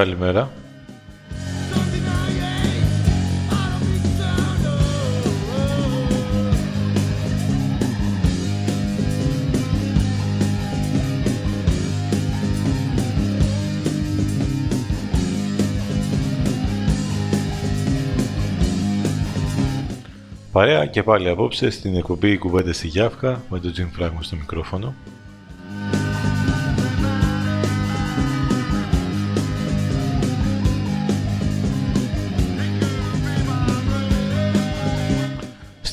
Καλημέρα. Παρέα και πάλι απόψε στην εκπομπή κουβέντες στη Γιάφκα με τον Τζιν Φράγκο στο μικρόφωνο.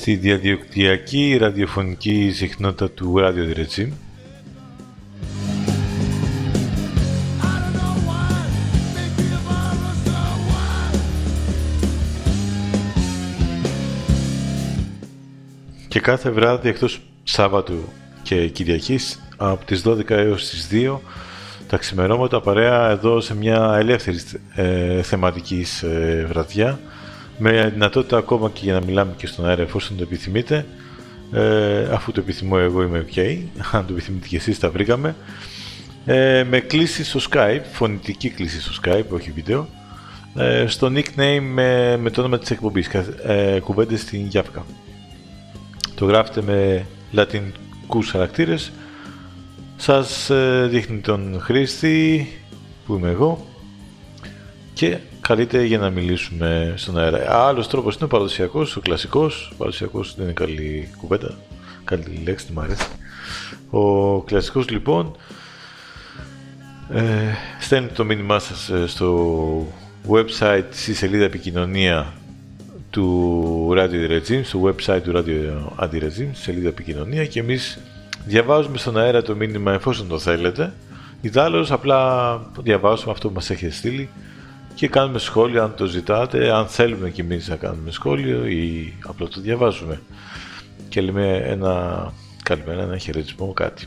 Στη διαδικτυακή ραδιοφωνική συχνότητα του Radio Regime και κάθε βράδυ εκτός Σάββατου και Κυριακής από τις 12 έως τις 2 τα ξημερώματα παρέα εδώ σε μια ελεύθερη ε, θεματικής ε, βραδιά με δυνατότητα ακόμα και για να μιλάμε και στον αέρα εφόσον το επιθυμείτε ε, αφού το επιθυμώ εγώ είμαι ok αν το επιθυμείτε και εσείς τα βρήκαμε. Ε, με κλίση στο Skype, φωνητική κλίση στο Skype, όχι βίντεο ε, στο nickname με, με το όνομα της εκπομπής ε, κουβέντες στην Γιάφκα το γράφετε με λατινικούς χαρακτήρες. Σας ε, δείχνει τον χρήστη που είμαι εγώ και καλείται για να μιλήσουμε στον αέρα. Άλλος τρόπος είναι ο παραδοσιακός, ο κλασικός. Ο παραδοσιακός δεν είναι καλή κουβέντα. Καλή λέξη, τι μου αρέσει. Ο κλασικός λοιπόν ε, στέλνει το μήνυμά σας ε, στο website στη σελίδα επικοινωνία του Radio Regime, στο website του Radio Anti-Regime, στη σελίδα επικοινωνία και εμείς διαβάζουμε στον αέρα το μήνυμα εφόσον το θέλετε. Ιδάλλως απλά διαβάζουμε αυτό που μας έχετε στείλει και κάνουμε σχόλιο αν το ζητάτε, αν θέλουμε κι εμείς να κάνουμε σχόλιο ή απλά το διαβάζουμε. Και λέμε ένα καλημέρα, ένα χαιρετισμό, κάτι.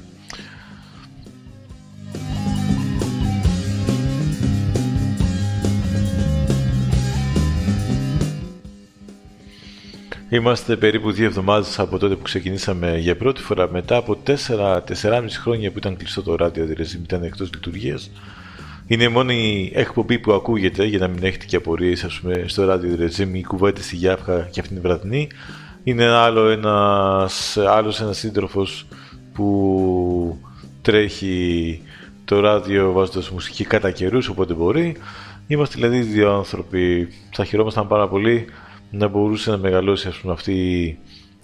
Είμαστε περίπου δύο εβδομάδες από τότε που ξεκινήσαμε για πρώτη φορά. Μετά από 4-4,5 χρόνια που ήταν κλειστό το ράδιο, δηλαδή ήταν εκτός λειτουργίας είναι η μόνη εκπομπή που ακούγεται για να μην έχετε και απορίες στο ράδιο Ρετζίμ η κουβέντα στη Γιάφκα και αυτήν την βραδινή. Είναι άλλο ένας, άλλος ένας σύντροφος που τρέχει το ράδιο βάζοντας μουσική κατά καιρούς όποτε μπορεί. Είμαστε δηλαδή δύο άνθρωποι, θα χαιρόμασταν πάρα πολύ να μπορούσε να μεγαλώσει ας πούμε, αυτή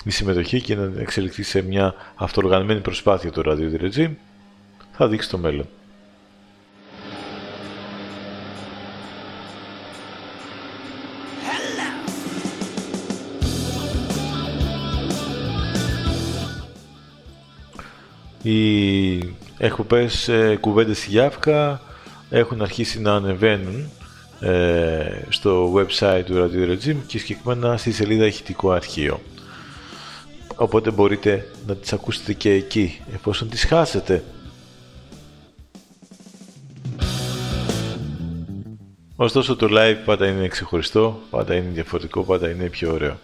η συμμετοχή και να εξελιχθεί σε μια αυτοοργανωμένη προσπάθεια το ράδιο Regime. Θα δείξει το μέλλον. Οι εκπομπές ε, κουβέντες στη Γιάφκα έχουν αρχίσει να ανεβαίνουν ε, στο website του Radio Regime και συγκεκριμένα στη σελίδα ηχητικό αρχείο. Οπότε μπορείτε να τις ακούσετε και εκεί, εφόσον τις χάσετε. Ωστόσο το live πάντα είναι ξεχωριστό, πάντα είναι διαφορετικό, πάντα είναι πιο ωραίο.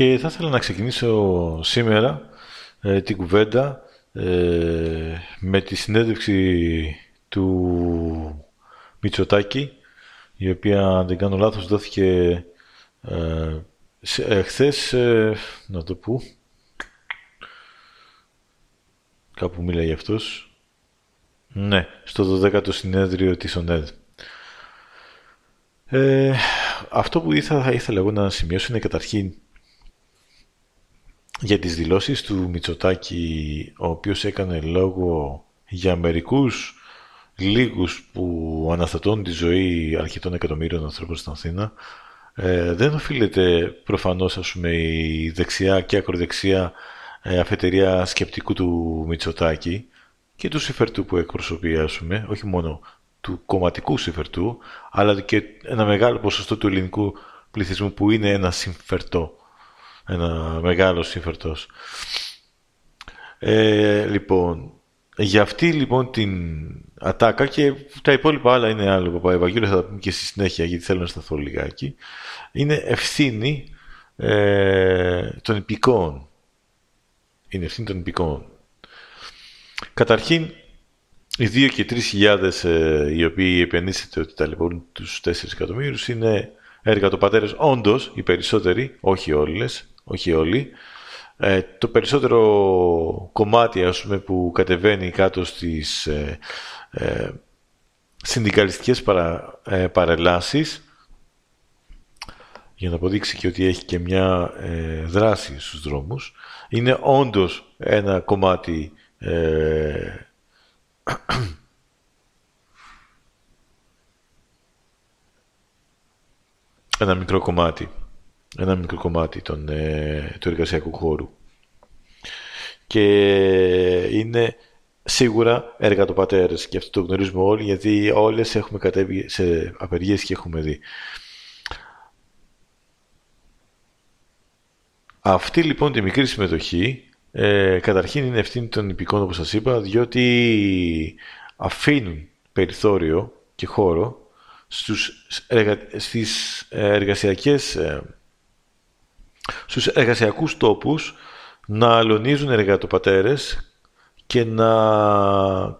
Και θα ήθελα να ξεκινήσω σήμερα ε, την κουβέντα ε, με τη συνέντευξη του Μητσοτάκη η οποία αν δεν κάνω λάθος δόθηκε ε, ε χθες, να το πω. Κάπου μίλαγε αυτός. Ναι, στο 12ο συνέδριο της ΟΝΕΔ. Ε, αυτό που ήθελα, θα ήθελα εγώ να σημειώσω είναι καταρχήν για τις δηλώσεις του Μητσοτάκη, ο οποίος έκανε λόγο για μερικούς λίγους που αναστατώνουν τη ζωή αρκετών εκατομμύριων ανθρώπων στην Αθήνα, ε, δεν οφείλεται προφανώς ας πούμε, η δεξιά και ακροδεξιά ε, αφετερία σκεπτικού του Μητσοτάκη και του συμφερτού που εκπροσωπεί, ας πούμε, όχι μόνο του κομματικού συμφερτού, αλλά και ένα μεγάλο ποσοστό του ελληνικού πληθυσμού που είναι ένα συμφερτό ένα μεγάλο σύμφερτος. Ε, λοιπόν, για αυτή λοιπόν την ατάκα και τα υπόλοιπα άλλα είναι άλλο που Ευαγγέλιο θα τα πούμε και στη συνέχεια γιατί θέλω να σταθώ λιγάκι είναι ευθύνη ε, των υπηκών είναι ευθύνη των υπηκών καταρχήν οι 2 και 3 χιλιάδες ε, οι οποίοι επενδύσετε ότι ταλαιπωρούν τους 4 εκατομμύρους είναι έργα των πατέρες όντως οι περισσότεροι, όχι όλες όχι όλοι. Ε, το περισσότερο κομμάτι ας πούμε, που κατεβαίνει κάτω στις ε, ε, συνδικαλιστικές παρα, ε, παρελάσεις για να αποδείξει και ότι έχει και μια ε, δράση στους δρόμους είναι όντως ένα κομμάτι ε, ένα μικρό κομμάτι ένα μικρό κομμάτι των, ε, του εργασιακού χώρου. Και είναι σίγουρα έργα του πατέρες και αυτό το γνωρίζουμε όλοι γιατί όλες έχουμε κατέβει σε απεργίες και έχουμε δει. Αυτή λοιπόν τη μικρή συμμετοχή ε, καταρχήν είναι ευθύνη των υπηκών όπως σας είπα διότι αφήνουν περιθώριο και χώρο στους, στις εργασιακές ε, στους εργασιακούς τόπους να αλωνίζουν εργατοπατέρες και να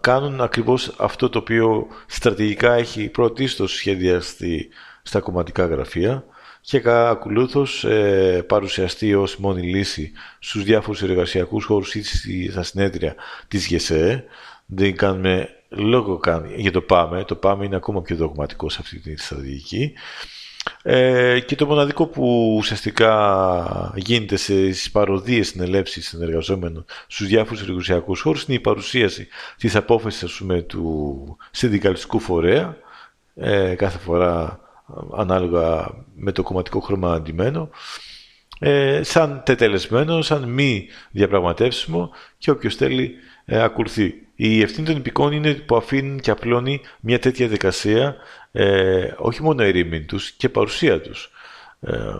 κάνουν ακριβώς αυτό το οποίο στρατηγικά έχει πρωτίστως σχεδιαστεί στα κομματικά γραφεία και ακολούθως ε, παρουσιαστεί ως μόνη λύση στους διάφορους εργασιακούς χώρους ή στα συνέδρια της ΓΕΣΕ. Δεν κάνουμε λόγο καν για το ΠΑΜΕ. Το ΠΑΜΕ είναι ακόμα πιο δογματικό σε αυτή τη στρατηγική. Ε, και το μοναδικό που ουσιαστικά γίνεται σε παροδίες συνελεύσεις συνεργαζόμενων στους διάφορους εργασιακούς χώρους είναι η παρουσίαση της απόφασης του συνδικαλιστικού φορέα ε, κάθε φορά ανάλογα με το κομματικό χρώμα αντιμένο ε, σαν τετελεσμένο, σαν μη διαπραγματεύσιμο και όποιος θέλει ε, ακολουθεί. Η ευθύνη των υπηκών είναι που αφήνουν και απλώνει μια τέτοια δικασία ε, όχι μόνο ερήμην τους και παρουσία τους. Ε,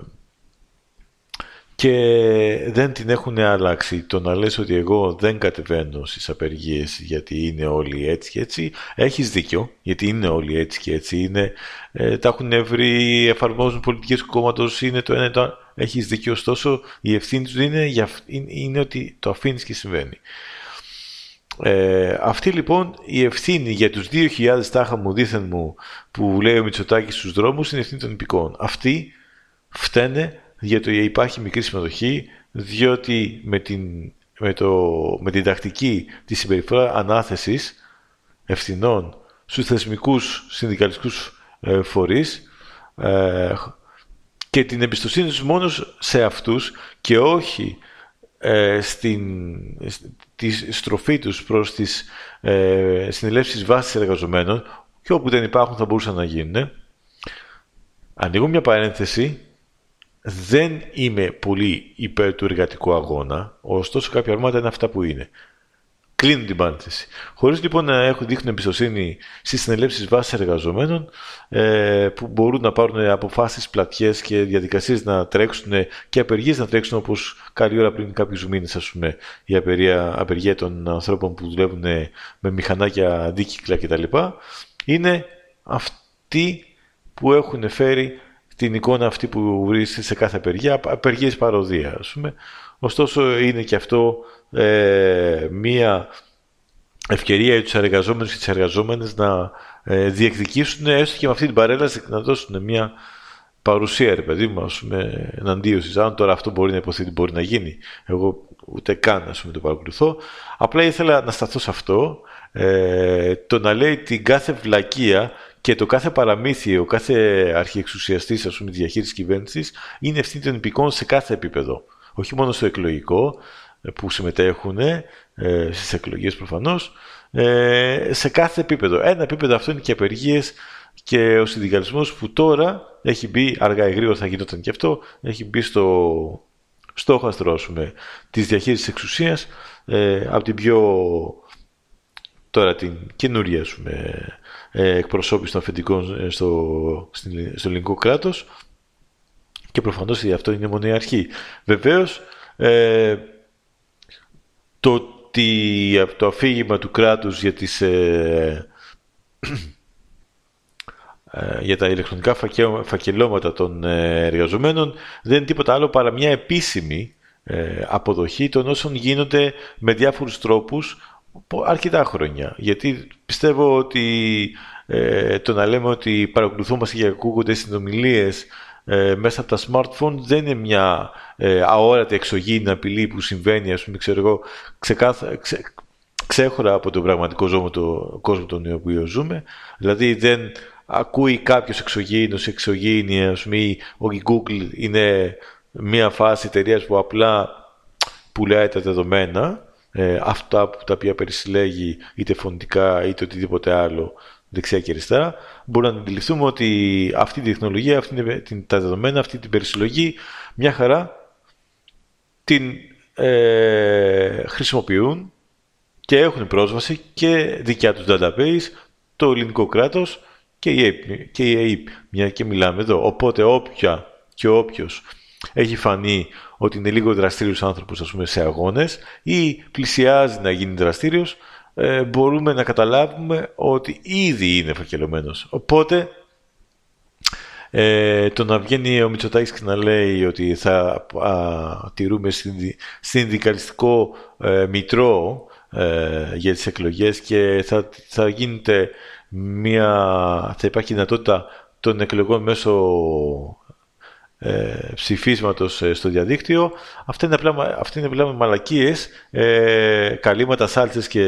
και δεν την έχουν αλλάξει. Το να λες ότι εγώ δεν κατεβαίνω στις απεργίες γιατί είναι όλοι έτσι και έτσι, έχεις δίκιο, γιατί είναι όλοι έτσι και έτσι. Είναι, ε, τα έχουν βρει, εφαρμόζουν πολιτικές κόμματος, είναι το ένα το άλλο. Έχεις δίκιο, ωστόσο η ευθύνη τους είναι, είναι, είναι ότι το αφήνεις και συμβαίνει. Ε, αυτή λοιπόν η ευθύνη για τους 2.000 τάχα μου δίθεν μου που λέει ο Μητσοτάκης στους δρόμους είναι ευθύνη των υπηκών. Αυτοί φταίνε για το ότι υπάρχει μικρή συμμετοχή διότι με την, με το, με την τακτική της συμπεριφορά ανάθεσης ευθυνών στους θεσμικούς συνδικαλιστικούς ε, φορείς ε, και την εμπιστοσύνη τους μόνος σε αυτούς και όχι ε, στην τη στροφή τους προς τις ε, συνελεύσεις βάσης εργαζομένων και όπου δεν υπάρχουν θα μπορούσαν να γίνουν. Ανοίγω μια παρένθεση. Δεν είμαι πολύ υπέρ του εργατικού αγώνα, ωστόσο κάποια αρμάτα είναι αυτά που είναι. Κλείνουν την παρένθεση. Χωρίς λοιπόν να έχουν δείχνουν εμπιστοσύνη στις συνελεύσεις βάσης εργαζομένων ε, που μπορούν να πάρουν αποφάσεις πλατιές και διαδικασίες να τρέξουν και απεργίες να τρέξουν όπως καλή ώρα πριν κάποιους μήνες, ας πούμε, η απεργία, απεργία των ανθρώπων που δουλεύουν με μηχανάκια αντίκυκλα κτλ. Είναι αυτοί που έχουν φέρει την εικόνα αυτή που βρίσκεται σε κάθε απεργία, απεργίες παροδία, ας πούμε. Ωστόσο, είναι και αυτό ε, μία ευκαιρία για τους εργαζόμενους και τις εργαζόμενες να ε, διεκδικήσουν έστω και με αυτή την παρέλαση να δώσουν μια παρουσία, ρε παιδί μου, με εναντίωση. Αν τώρα αυτό μπορεί να υποθεί μπορεί να γίνει. Εγώ ούτε καν, ας πούμε, το παρακολουθώ. Απλά ήθελα να σταθώ σε αυτό. Ε, το να λέει την κάθε βλακεία και το κάθε παραμύθιο, ο κάθε αρχιεξουσιαστής, ας πούμε, διαχείρισης κυβέρνησης είναι ευθύνη των υπηκών σε κάθε επίπεδο. Όχι μόνο στο εκλογικό, ε, που συμμετέχουν ε, στις εκλογές προφανώς, ε, σε κάθε επίπεδο. Ένα επίπεδο αυτό είναι και απεργίες και ο συνδικαλισμός που τώρα έχει μπει, αργά ή γρήγορα θα γινόταν και αυτό, έχει μπει στο στόχαστρο πούμε, της διαχείρισης εξουσίας ε, από την πιο τώρα την καινούρια πούμε, ε, εκπροσώπηση των αφεντικών ε, στο, στο ελληνικό κράτος και προφανώς αυτό είναι μόνο η αρχή. Βεβαίως, ε, το ότι το αφήγημα του κράτους για τις ε, για τα ηλεκτρονικά φακελώματα των ε, εργαζομένων δεν είναι τίποτα άλλο παρά μια επίσημη ε, αποδοχή των όσων γίνονται με διάφορους τρόπους αρκετά χρόνια. Γιατί πιστεύω ότι το να λέμε ότι παρακολουθούμαστε και ακούγονται συνομιλίες μέσα από τα smartphone δεν είναι μια αόρατη εξωγήινη απειλή που συμβαίνει, ας πούμε, ξέρω εγώ, ξεκάθα, ξέχωρα από τον πραγματικό ζώο, το κόσμο τον οποίο ζούμε. Δηλαδή δεν ακούει κάποιος εξωγήινος, εξωγήινη, ας πούμε, η Google είναι μια φάση εταιρείας που απλά πουλάει τα δεδομένα, ε, αυτά που τα οποία περισυλλέγει είτε φωνητικά είτε οτιδήποτε άλλο δεξιά και αριστερά, μπορούμε να αντιληφθούμε ότι αυτή η τεχνολογία, αυτή την, τα δεδομένα, αυτή την περισυλλογή, μια χαρά την ε, χρησιμοποιούν και έχουν πρόσβαση και δικιά τους database, το ελληνικό κράτος και η ΑΕΠ, και η μια και μιλάμε εδώ. Οπότε όποια και όποιος έχει φανεί ότι είναι λίγο δραστήριος άνθρωπος ας πούμε, σε αγώνες ή πλησιάζει να γίνει δραστήριος, ε, μπορούμε να καταλάβουμε ότι ήδη είναι φακελωμένος. Οπότε ε, το να βγαίνει ο Μητσοτάκης και να λέει ότι θα α, τηρούμε συνδικαλιστικό ε, μητρό ε, για τις εκλογές και θα, θα γίνεται μια, θα υπάρχει δυνατότητα των εκλογών μέσω ε, ψηφίσματος ε, στο διαδίκτυο. Αυτά είναι απλά, αυτά είναι απλά μαλακίες, ε, καλύματα, σάλτσες και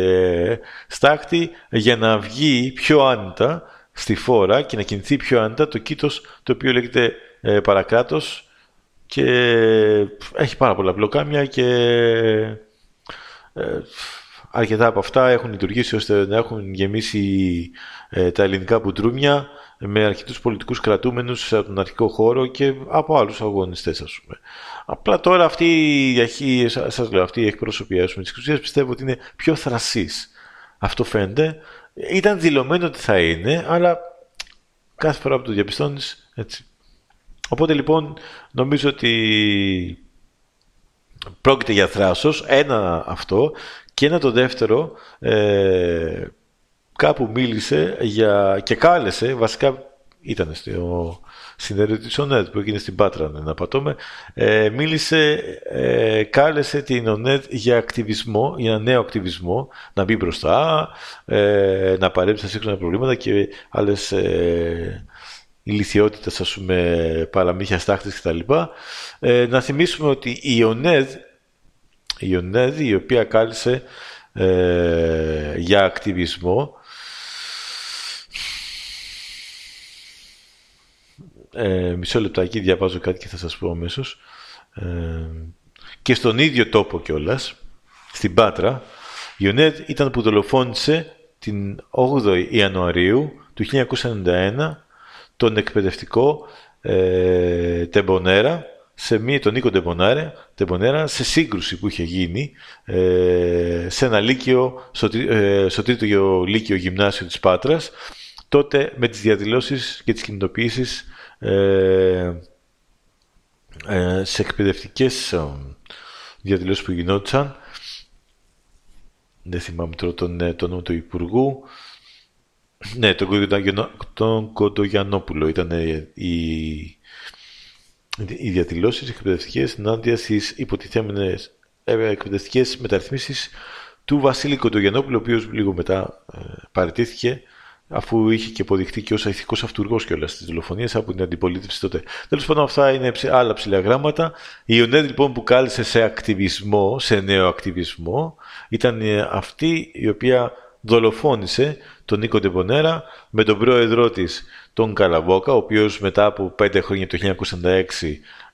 στάκτη για να βγει πιο άνετα στη φόρα και να κινηθεί πιο άνετα το κήτος το οποίο λέγεται ε, παρακράτος και έχει πάρα πολλά μπλοκάμια και ε, αρκετά από αυτά έχουν λειτουργήσει ώστε να έχουν γεμίσει ε, τα ελληνικά μπουντρούμια με αρκετούς πολιτικούς κρατούμενους από τον αρχικό χώρο και από άλλους αγωνιστές ας πούμε. Απλά τώρα αυτή η, αρχή, σας λέω, αυτή η εκπρόσωπη ας πούμε, της εξουσίας πιστεύω ότι είναι πιο θρασής. Αυτό φαίνεται. Ήταν δηλωμένο ότι θα είναι, αλλά κάθε φορά που το διαπιστώνεις έτσι. Οπότε λοιπόν νομίζω ότι πρόκειται για θράσος, ένα αυτό και ένα το δεύτερο, ε, κάπου μίλησε για, και κάλεσε, βασικά ήταν στο συνέδριο της ΟΝΕΤ που έγινε στην Πάτρα, να πατώμε, ε, μίλησε, ε, κάλεσε την ΟΝΕΤ για ακτιβισμό, για ένα νέο ακτιβισμό, να μπει μπροστά, ε, να παρέμψει στα σύγχρονα προβλήματα και άλλες ε, ηλικιότητες, ας πούμε, παραμύθια στάχτης κτλ. Ε, να θυμίσουμε ότι η ΟΝΕΔ η Ιωνέδη, η οποία κάλεσε ε, για ακτιβισμό ε, μισό λεπτάκι διαβάζω κάτι και θα σας πω αμέσως. Ε, και στον ίδιο τόπο κιόλας, στην Πάτρα η ΟΝΕΔ ήταν που δολοφόνησε την 8η Ιανουαρίου του 1991 τον εκπαιδευτικό ε, Τεμπονέρα σε μία, τον Νίκο Τεμπονέρα, σε σύγκρουση που είχε γίνει ε, σε ένα λύκειο, στο, ε, στο τρίτο λύκειο γυμνάσιο της Πάτρας, τότε με τις διαδηλώσεις και τις κινητοποιήσεις ε, ε, σε εκπαιδευτικές ε, διαδηλώσεις που γινόντουσαν, δεν θυμάμαι τώρα τον, τον νόμο του Υπουργού, Ναι, τον, τον Κοντογιανόπουλο ήταν η, οι διαδηλώσεις εκπαιδευτικές ενάντια στις υποτιθέμενες εκπαιδευτικές μεταρρυθμίσεις του Βασίλη Κοντογιανόπουλου, ο οποίος λίγο μετά ε, παραιτήθηκε αφού είχε και αποδειχτεί και ως ηθικός αυτούργος και όλα στις δολοφονίες από την αντιπολίτευση τότε. Τέλος πάντων, αυτά είναι άλλα ψηλά γράμματα. Η Ιωνέδη λοιπόν που κάλεσε σε ακτιβισμό, σε νέο ακτιβισμό, ήταν ε, αυτή η οποία δολοφόνησε τον Νίκο Ντεμπονέρα με τον πρόεδρό της τον Καλαβόκα, ο οποίος μετά από πέντε χρόνια το 1996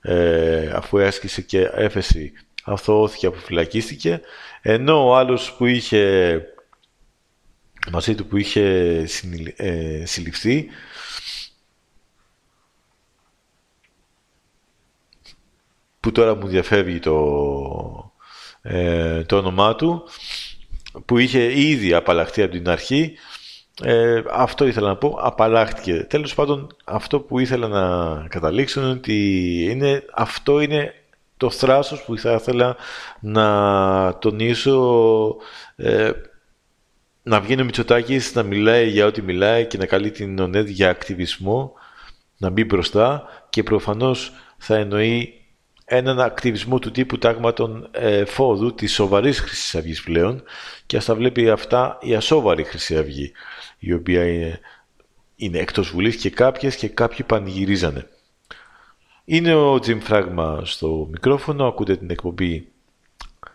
ε, αφού έσκησε και έφεση αθωώθηκε, αποφυλακίστηκε, ενώ ο άλλος που είχε μαζί του που είχε ε, συλληφθεί. Που τώρα μου διαφεύγει το, ε, το όνομά του. Που είχε ήδη απαλλαχθεί από την αρχή. Ε, αυτό ήθελα να πω, απαλλάχτηκε. Τέλος πάντων, αυτό που ήθελα να καταλήξω είναι ότι είναι, αυτό είναι το θράσος που θα ήθελα να τονίσω ε, να βγαίνει ο Μητσοτάκης να μιλάει για ό,τι μιλάει και να καλεί την ΟΝΕΔ για ακτιβισμό, να μπει μπροστά και προφανώς θα εννοεί έναν ακτιβισμό του τύπου τάγματων ε, φόδου της σοβαρής Χρυσής Αυγής πλέον και ας τα βλέπει αυτά η ασόβαρη Χρυσή Αυγή η οποία είναι, είναι εκτός Βουλής και κάποιες και κάποιοι πανηγυρίζανε. Είναι ο Τζιμ Φράγμα στο μικρόφωνο, ακούτε την εκπομπή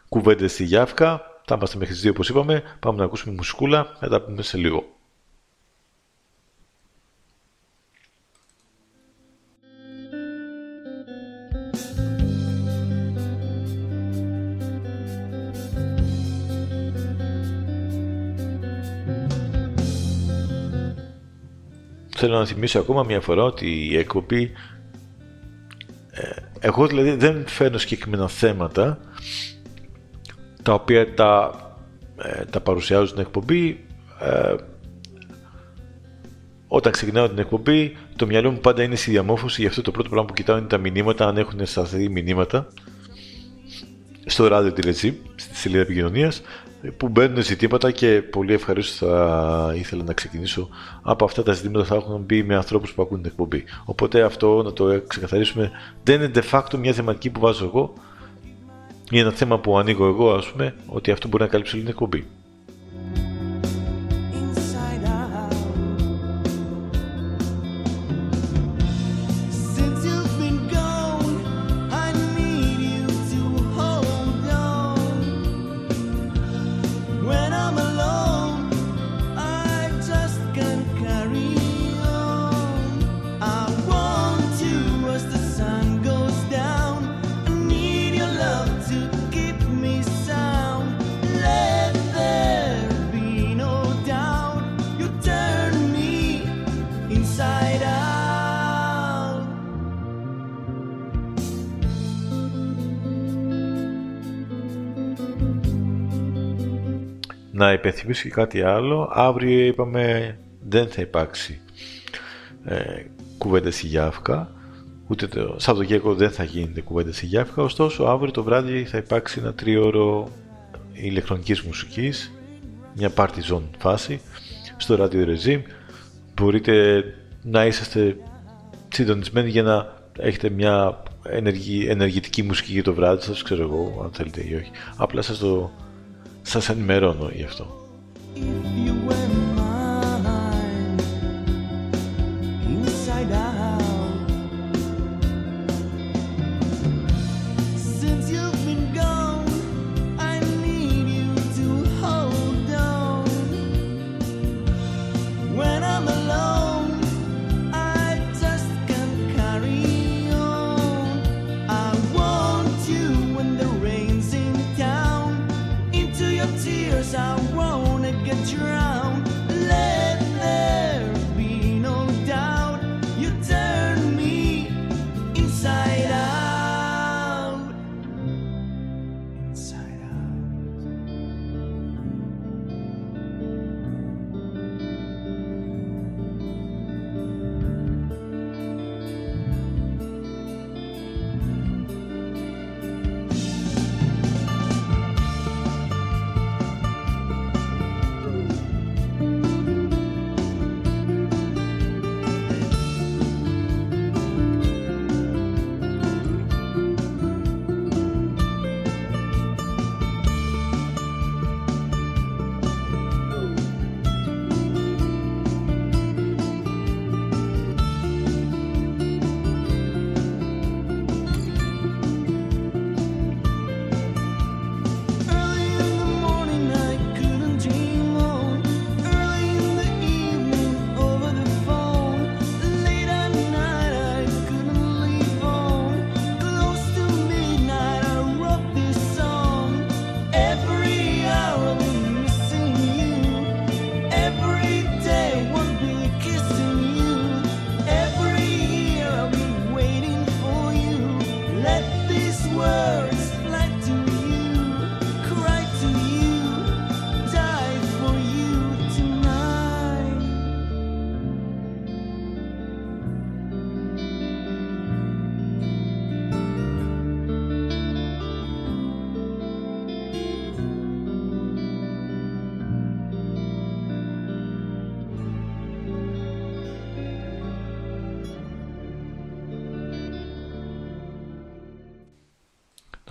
κουβέντες στη Γιάφκα θα είμαστε μέχρι τις 2 όπως είπαμε. Πάμε να ακούσουμε μουσικούλα. Θα τα πούμε σε λίγο. Θέλω να θυμίσω ακόμα μια φορά ότι η εκπομπή ε, εγώ δηλαδή δεν φέρνω συγκεκριμένα θέματα τα οποία τα, ε, τα παρουσιάζουν στην εκπομπή. Ε, όταν ξεκινάω την εκπομπή, το μυαλό μου πάντα είναι στη διαμόρφωση, γι' αυτό το πρώτο πράγμα που κοιτάω είναι τα μηνύματα, αν έχουν σταθερή μηνύματα στο ράδιο τηλεζή, στη σελίδα επικοινωνίας, που μπαίνουν ζητήματα και πολύ ευχαρίστως θα ήθελα να ξεκινήσω από αυτά τα ζητήματα θα έχουν μπει με ανθρώπους που ακούν την εκπομπή. Οπότε αυτό να το ξεκαθαρίσουμε δεν είναι de facto μια θεματική που βάζω εγώ, είναι ένα θέμα που ανοίγω εγώ, ας πούμε, ότι αυτό μπορεί να καλύψει όλη την εκπομπή. Υπενθυμίσω και κάτι άλλο. Αύριο είπαμε δεν θα υπάρξει ε, κουβέντα στη Γιάφκα. Ούτε το Σαββατοκύριακο δεν θα γίνεται κουβέντα στη Γιάφκα. Ωστόσο, αύριο το βράδυ θα υπάρξει ένα τρίωρο ηλεκτρονικής μουσικής, μια party zone φάση, στο Radio Regime. Μπορείτε να είσαστε συντονισμένοι για να έχετε μια ενεργητική μουσική για το βράδυ σας, ξέρω εγώ, αν θέλετε ή όχι. Απλά σας το σας ενημερώνω γι' αυτό.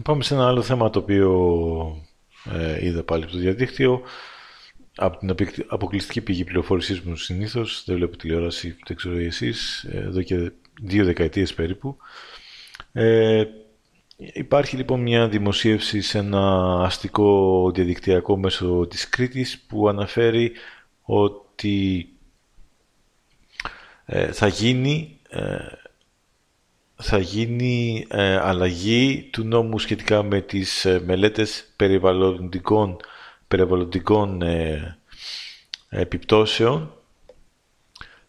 Πάμε σε ένα άλλο θέμα το οποίο ε, είδα πάλι από το διαδίκτυο. Από την αποκλειστική πηγή πληροφόρησής μου συνήθως, δεν βλέπω τηλεόραση, δεν ξέρω εσείς, εδώ και δύο δεκαετίες περίπου. Ε, υπάρχει λοιπόν μια δημοσίευση σε ένα αστικό διαδικτυακό μέσο της Κρήτης που αναφέρει ότι ε, θα γίνει ε, θα γίνει ε, αλλαγή του νόμου σχετικά με τις ε, μελέτες περιβαλλοντικών, περιβαλλοντικών ε, επιπτώσεων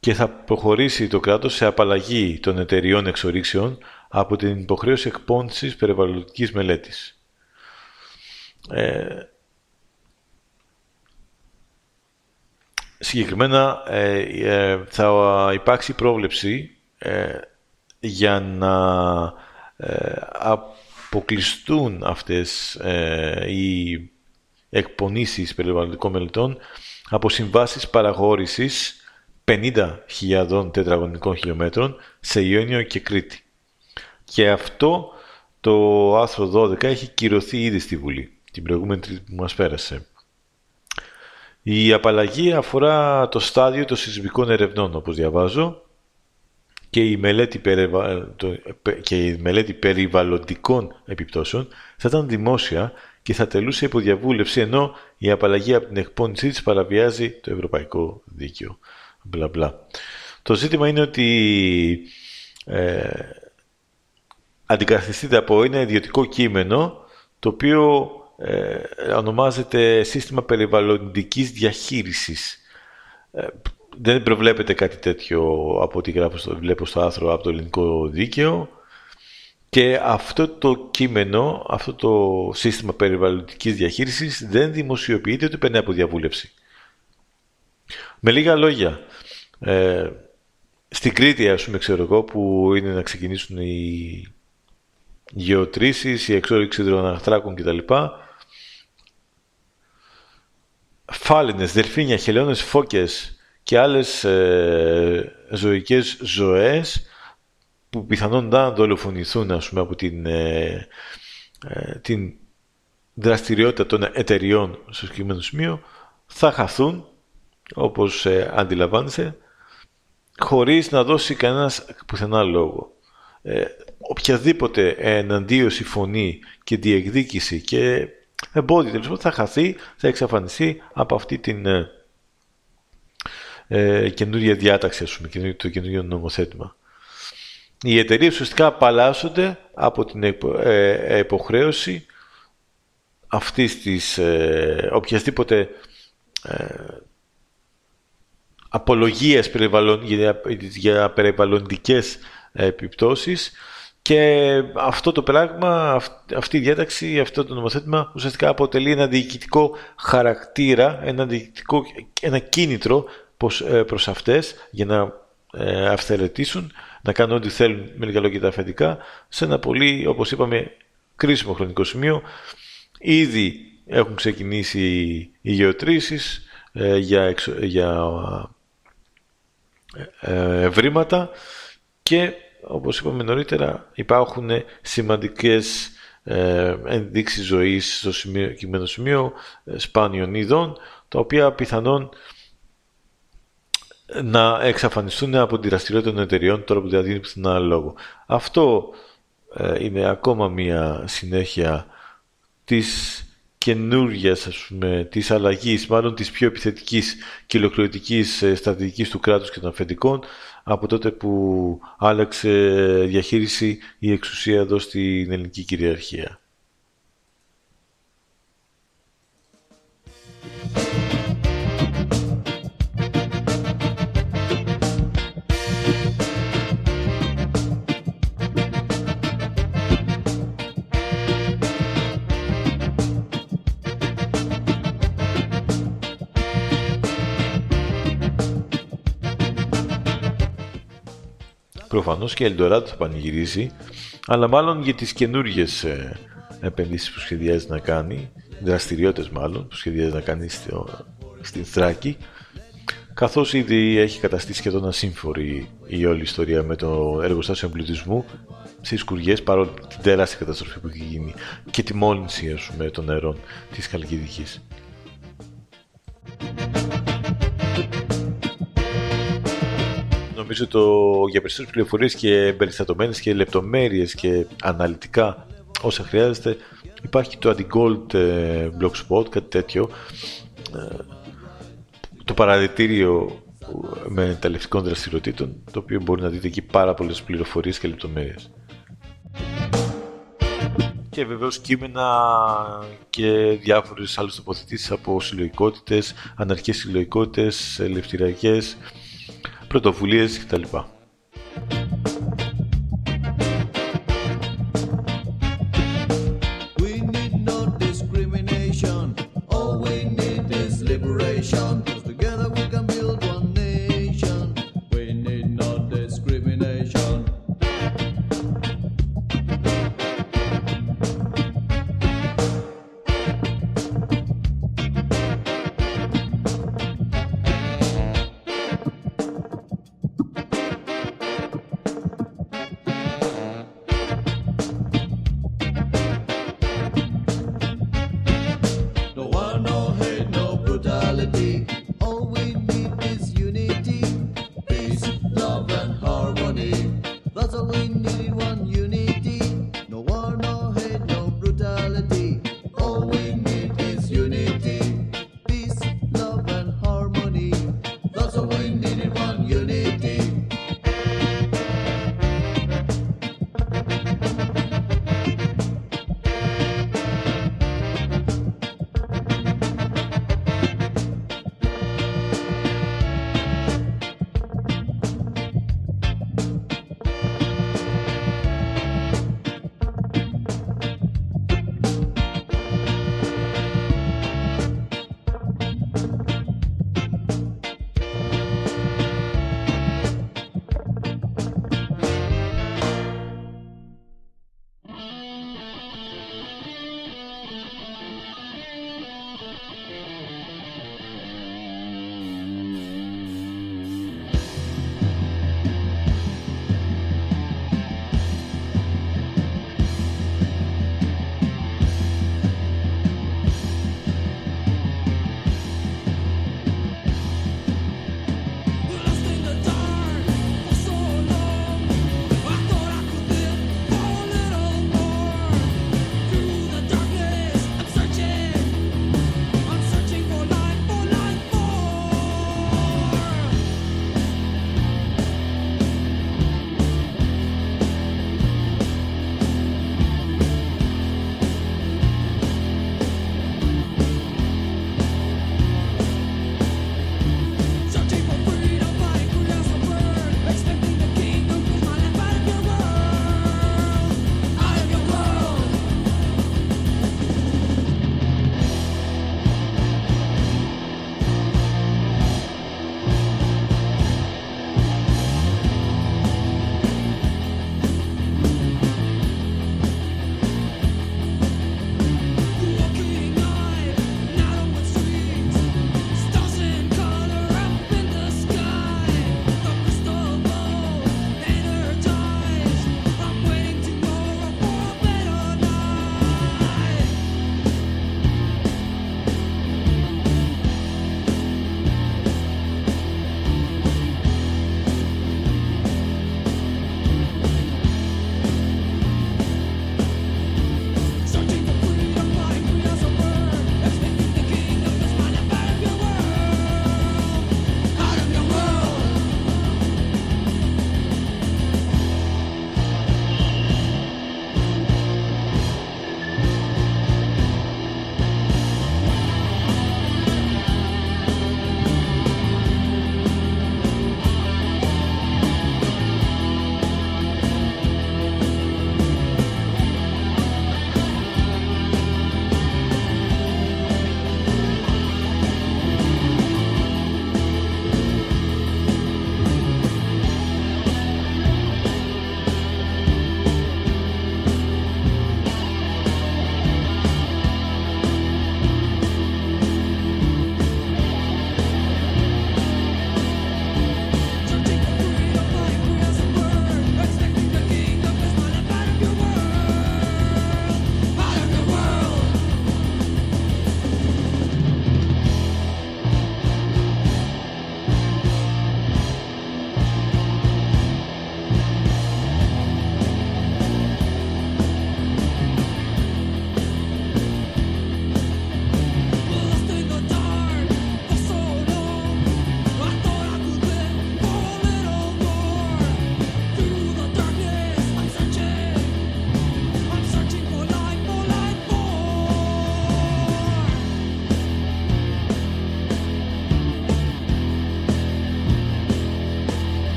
και θα προχωρήσει το κράτος σε απαλλαγή των εταιριών εξορίξεων από την υποχρέωση εκπόνησης περιβαλλοντικής μελέτης. συγκεκριμένα θα υπάρξει πρόβλεψη για να ε, αποκλειστούν αυτές ε, οι εκπονήσεις περιβαλλοντικών μελετών από συμβάσεις παραγόρησης 50.000 τετραγωνικών χιλιόμετρων σε Ιόνιο και Κρήτη. Και αυτό το άρθρο 12 έχει κυρωθεί ήδη στη Βουλή, την προηγούμενη τρίτη που μας πέρασε. Η απαλλαγή αφορά το στάδιο των σεισμικών ερευνών, όπως διαβάζω, και η μελέτη, και η μελέτη περιβαλλοντικών επιπτώσεων θα ήταν δημόσια και θα τελούσε υπό διαβούλευση ενώ η απαλλαγή από την εκπόνησή της παραβιάζει το ευρωπαϊκό δίκαιο. Μπλα μπλα. Το ζήτημα είναι ότι ε, αντικαθιστείται από ένα ιδιωτικό κείμενο το οποίο ε, ονομάζεται σύστημα περιβαλλοντικής διαχείρισης. Ε, δεν προβλέπεται κάτι τέτοιο από ό,τι γράφω στο, βλέπω στο άρθρο από το ελληνικό δίκαιο και αυτό το κείμενο, αυτό το σύστημα περιβαλλοντικής διαχείρισης δεν δημοσιοποιείται ούτε περνάει από διαβούλευση. Με λίγα λόγια, ε, στην Κρήτη, ας πούμε, ξέρω εγώ, που είναι να ξεκινήσουν οι γεωτρήσεις, η εξόριξη υδροαναθράκων κτλ. Φάλινες, δελφίνια, χελώνες, φώκες, και άλλες ε, ζωικές ζωές που πιθανόν να δολοφονηθούν ας πούμε, από την, ε, ε, την δραστηριότητα των εταιριών στο συγκεκριμένο σημείο θα χαθούν όπως ε, αντιλαμβάνεσαι χωρίς να δώσει κανένας πουθενά λόγο. Ε, οποιαδήποτε εναντίωση φωνή και διεκδίκηση και εμπόδιο θα χαθεί, θα εξαφανιστεί από αυτή την ε, καινούργια διάταξη, ας πούμε, το καινούργιο νομοθέτημα. Οι εταιρείες ουσιαστικά απαλλάσσονται από την ε, υποχρέωση αυτής της ε, οποιασδήποτε ε, απολογίας για, για περιβαλλοντικές επιπτώσεις και αυτό το πράγμα, αυτή η διάταξη, αυτό το νομοθέτημα ουσιαστικά αποτελεί ένα διοικητικό χαρακτήρα, ένα, διοικητικό, ένα κίνητρο πως, ε, προς αυτές για να ε, αυθαιρετήσουν, να κάνουν ό,τι θέλουν με λίγα λόγια τα αφεντικά, σε ένα πολύ, όπως είπαμε, κρίσιμο χρονικό σημείο. Ήδη έχουν ξεκινήσει οι γεωτρήσεις ε, για, για ευρήματα και όπως είπαμε νωρίτερα υπάρχουν σημαντικές ενδείξεις ζωής στο σημείο, σημείο σπάνιων ειδών τα οποία πιθανόν να εξαφανιστούν από τη δραστηριότητα των εταιριών τώρα που δηλαδή είναι άλλο λόγο. Αυτό ε, είναι ακόμα μία συνέχεια της καινούργιας, ας πούμε, της αλλαγής, μάλλον της πιο επιθετικής και ολοκληρωτικής ε, στρατηγικής του κράτους και των αφεντικών από τότε που άλλαξε διαχείριση η εξουσία εδώ στην ελληνική κυριαρχία. Προφανώς και η Eldorado θα πανηγυρίσει, αλλά μάλλον για τις καινούργιες ε, επενδύσεις που σχεδιάζει να κάνει, δραστηριότητες μάλλον, που σχεδιάζει να κάνει στο, στην Θράκη, καθώς ήδη έχει καταστήσει σχεδόν ασύμφορη η όλη ιστορία με το εργοστάσιο εμπλουτισμού σε σκουριές παρόλο την τεράστια καταστροφή που έχει γίνει και τη μόλυνση ας πούμε, των νερών της Χαλκιδικής. Νομίζω το, για περισσότερες πληροφορίες και εμπεριστατωμένες και λεπτομέρειες και αναλυτικά όσα χρειάζεται υπάρχει το Antigold ε, Blogspot, κάτι τέτοιο. Ε, το παραδητήριο με ταλευτικών δραστηριοτήτων το οποίο μπορεί να δείτε εκεί πάρα πολλές πληροφορίες και λεπτομέρειες. Και βεβαίως κείμενα και διάφορες άλλες τοποθετήσεις από συλλογικότητες, αναρχικές συλλογικότητες, ελευθεριακές, πρωτοβουλίες κτλ. Bazalıyım derim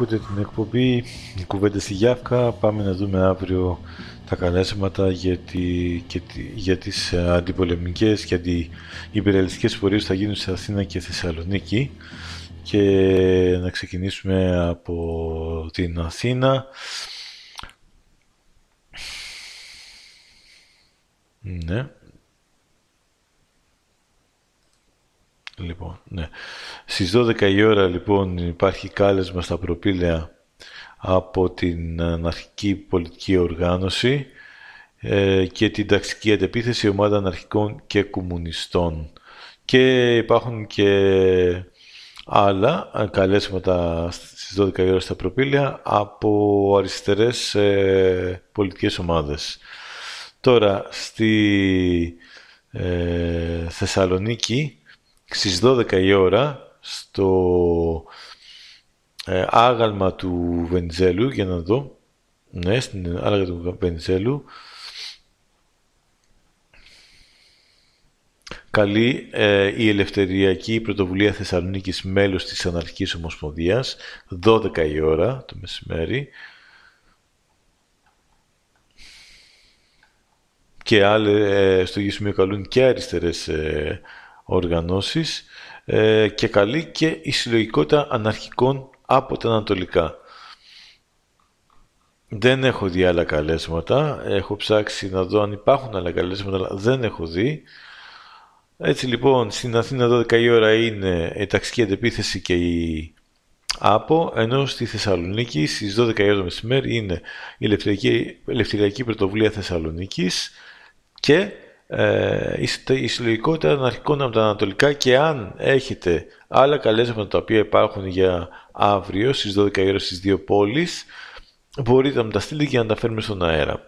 ακούτε την εκπομπή η κουβέντα στη Γιάφκα. Πάμε να δούμε αύριο τα καλέσματα για, τη, και τη, για τις αντιπολεμικές και αντιυπεραλιστικές πορείες που θα γίνουν σε Αθήνα και Θεσσαλονίκη και να ξεκινήσουμε από την Αθήνα. Ναι. Λοιπόν, ναι. Στις 12 η ώρα λοιπόν υπάρχει κάλεσμα στα προπήλαια από την αναρχική πολιτική οργάνωση ε, και την ταξική αντεπίθεση ομάδα αναρχικών και κομμουνιστών. Και υπάρχουν και άλλα καλέσματα στις 12 η ώρα στα προπήλαια από αριστερές ε, πολιτικές ομάδες. Τώρα, στη ε, Θεσσαλονίκη στις 12 η ώρα στο ε, άγαλμα του Βενιζέλου, για να δω, ναι, στην άγαλμα του Βενιζέλου, καλεί ε, η Ελευθεριακή Πρωτοβουλία Θεσσαλονίκης μέλος της Αναρχικής Ομοσπονδίας, 12 η ώρα το μεσημέρι, και άλλοι ε, στο ίδιο καλούν και αριστερές ε, οργανώσεις ε, και καλεί και η συλλογικότητα αναρχικών από τα Ανατολικά. Δεν έχω δει άλλα καλέσματα. Έχω ψάξει να δω αν υπάρχουν άλλα καλέσματα, αλλά δεν έχω δει. Έτσι λοιπόν, στην Αθήνα 12 η ώρα είναι η ταξική αντεπίθεση και η ΑΠΟ, ενώ στη Θεσσαλονίκη στις 12 η ώρα το μεσημέρι είναι η Ελευθεριακή, Ελευθεριακή Πρωτοβουλία Θεσσαλονίκης και ε, η συλλογικότητα αναρχικών από τα Ανατολικά και αν έχετε άλλα καλέσματα τα οποία υπάρχουν για αύριο στις 12 η ώρα στις δύο πόλεις μπορείτε να μου τα στείλετε και να τα φέρουμε στον αέρα.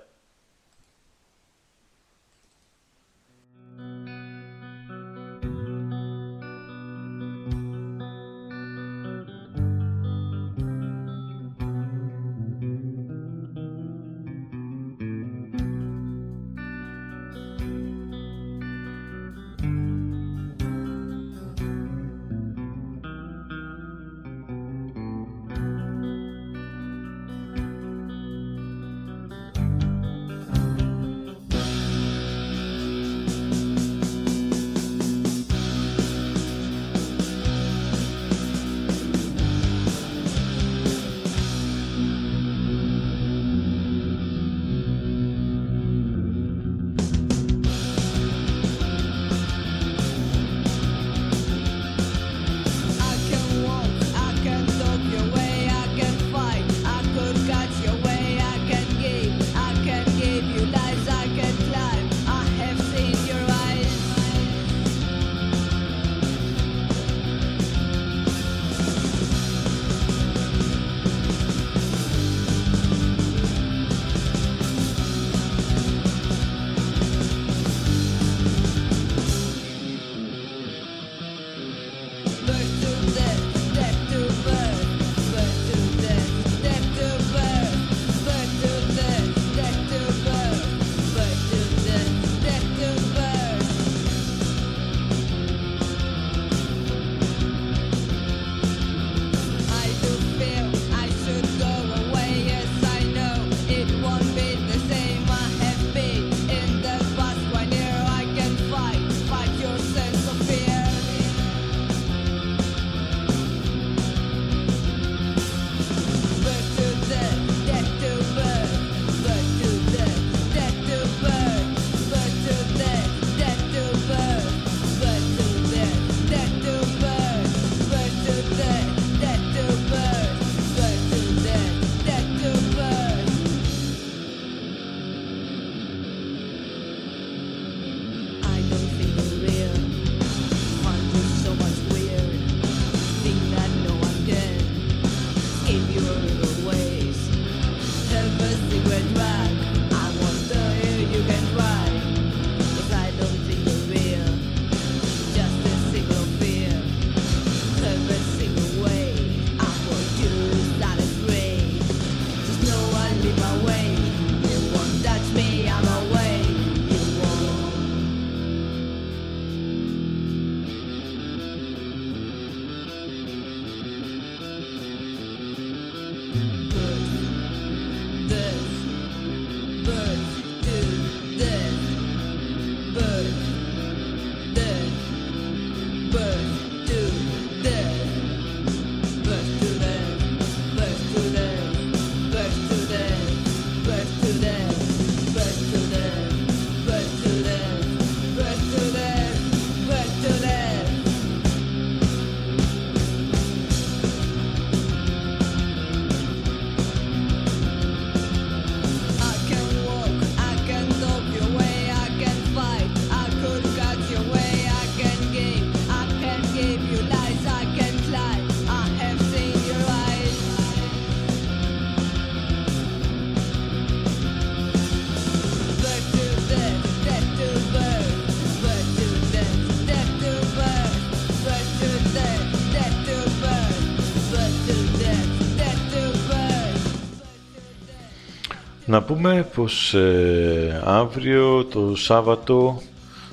Πούμε πως ε, αύριο το Σάββατο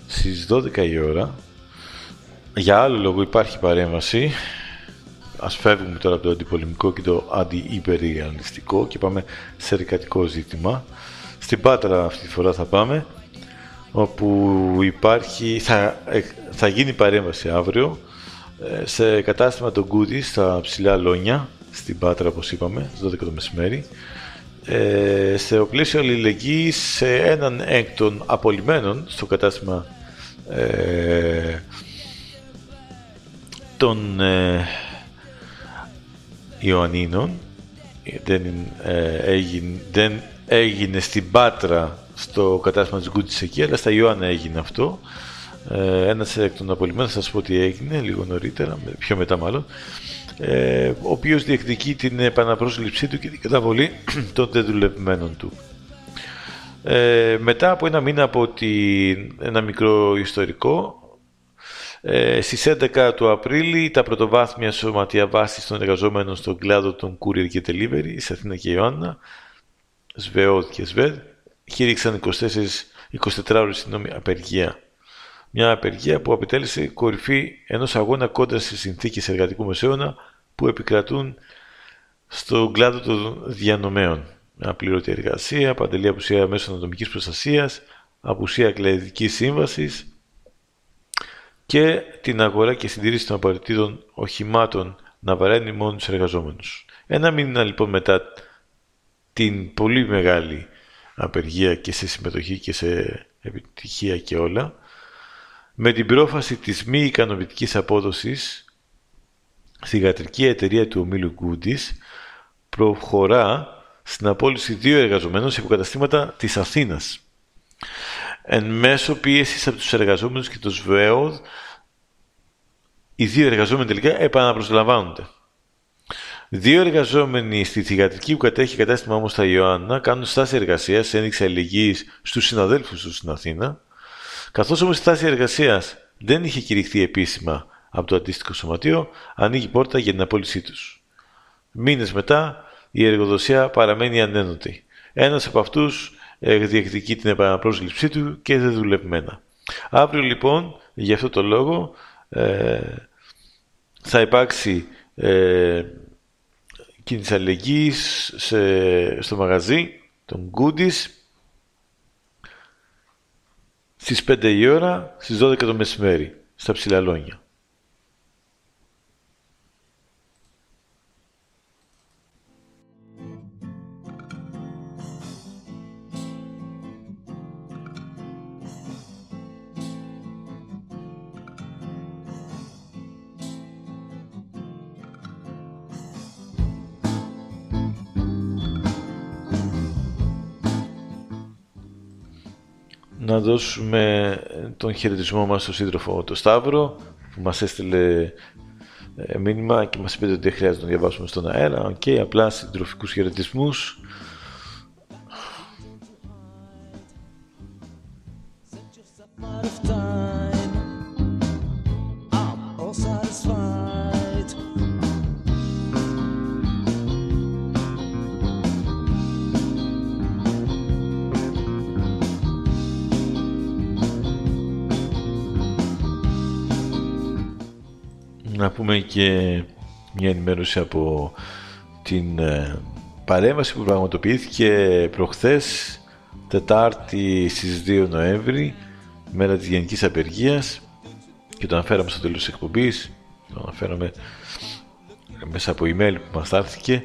στις 12 η ώρα για άλλο λόγο υπάρχει παρέμβαση. Ας φεύγουμε τώρα από το αντιπολεμικό και το αντιυπεριαλιστικό και πάμε σε εργατικό ζήτημα. Στην Πάτρα αυτή τη φορά θα πάμε όπου υπάρχει, θα, ε, θα γίνει παρέμβαση αύριο ε, σε κατάστημα των Goodies στα ψηλά Λόνια στην Πάτρα όπως είπαμε, στις 12 το μεσημέρι ε, σε πλαίσιο αλληλεγγύη σε έναν εκ των απολυμένων στο κατάστημα ε, των ε, Ιωαννίνων. Δεν, ε, έγινε, δεν έγινε στην Πάτρα στο κατάστημα της Γκούτης εκεί αλλά στα Ιωάννα έγινε αυτό. Ε, ένας εκ των απολυμένων θα σας πω τι έγινε λίγο νωρίτερα πιο μετά μάλλον ε, ο οποίος διεκδικεί την επαναπρόσληψή του και την καταβολή των δεδουλευμένων του. Ε, μετά από ένα μήνα από την, ένα μικρό ιστορικό, ε, στις 11 του Απρίλη τα πρωτοβάθμια σωματεία βάσης των εργαζόμενων στον κλάδο των courier και delivery σε Αθήνα και Ιωάννα, ΣΒΕΟΔ και ΣΒΕΔ, χείριξαν 24, 24 ώρες συγγνώμη, απεργία μια απεργία που αποτέλεσε κορυφή ενός αγώνα κόντρα στις συνθήκες εργατικού μεσαίωνα που επικρατούν στον κλάδο των διανομέων. Απλήρωτη εργασία, παντελή απουσία μέσω ατομικής προστασίας, απουσία κλαδικής σύμβασης και την αγορά και συντήρηση των απαραίτητων οχημάτων να βαραίνει μόνο τους εργαζόμενους. Ένα μήνα λοιπόν μετά την πολύ μεγάλη απεργία και σε συμμετοχή και σε επιτυχία και όλα, με την πρόφαση της μη ικανοποιητικής απόδοσης, θηγατρική εταιρεία του ομίλου Goodies προχωρά στην απόλυση δύο εργαζομένων σε υποκαταστήματα της Αθήνας. Εν μέσω πίεσης από τους εργαζόμενους και το ΣΒΕΟΔ, οι δύο εργαζόμενοι τελικά επαναπροσλαμβάνονται. Δύο εργαζόμενοι στη θηγατρική που κατέχει κατάστημα όμως στα Ιωάννα κάνουν στάση εργασίας, ένδειξη αλληλεγγύης στους συναδέλφους τους στην Αθήνα, Καθώς όμως η στάση εργασίας δεν είχε κηρυχθεί επίσημα από το αντίστοιχο σωματείο, ανοίγει πόρτα για την απόλυσή τους. Μήνες μετά, η εργοδοσία παραμένει ανένωτη. Ένας από αυτούς διεκδικεί την επαναπρόσληψή του και δεν δουλευμένα. Αύριο λοιπόν, για αυτό το λόγο, ε, θα υπάρξει ε, κίνηση αλληλεγγύης στο μαγαζί των Goodies στις 5 η ώρα, στις 12 το μεσημέρι, στα Ψηλαλόνια. Να δώσουμε τον χαιρετισμό μας στον σύντροφο το Σταύρο που μας έστειλε ε, μήνυμα και μας είπε ότι δεν χρειάζεται να διαβάσουμε στον αέρα. Και απλά συντροφικούς χαιρετισμούς να πούμε και μια ενημέρωση από την ε, παρέμβαση που πραγματοποιήθηκε προχθές Τετάρτη στις 2 Νοέμβρη μέρα της γενικής απεργίας και το αναφέραμε στο τέλος της εκπομπής, το αναφέραμε μέσα από email που μας άρθηκε,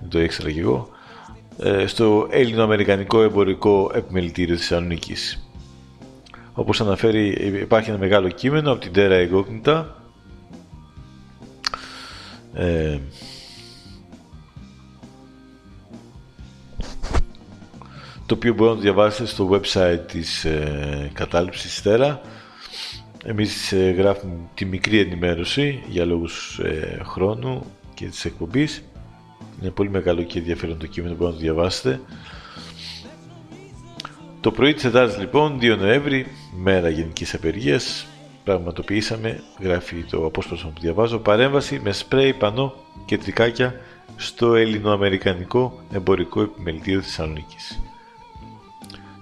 δεν το ήξερα και εγώ, ε, στο Έλληνο-Αμερικανικό Εμπορικό Επιμελητήριο της Θεσσαλονίκης. Όπως αναφέρει υπάρχει ένα μεγάλο κείμενο από την Terra Incognita ε, το οποίο μπορείτε να το διαβάσετε στο website της ε, κατάληψης Terra εμείς ε, γράφουμε τη μικρή ενημέρωση για λόγους ε, χρόνου και της εκπομπής. Είναι πολύ μεγάλο και ενδιαφέρον το κείμενο που μπορείτε να το διαβάσετε. Το πρωί της Τετάρτης λοιπόν, 2 Νοέμβρη, μέρα γενικής απεργίας, πραγματοποιήσαμε, γράφει το απόσπασμα που διαβάζω, παρέμβαση με σπρέι, πανό και τρικάκια στο ελληνοαμερικανικό εμπορικό επιμελητήριο Θεσσαλονίκης.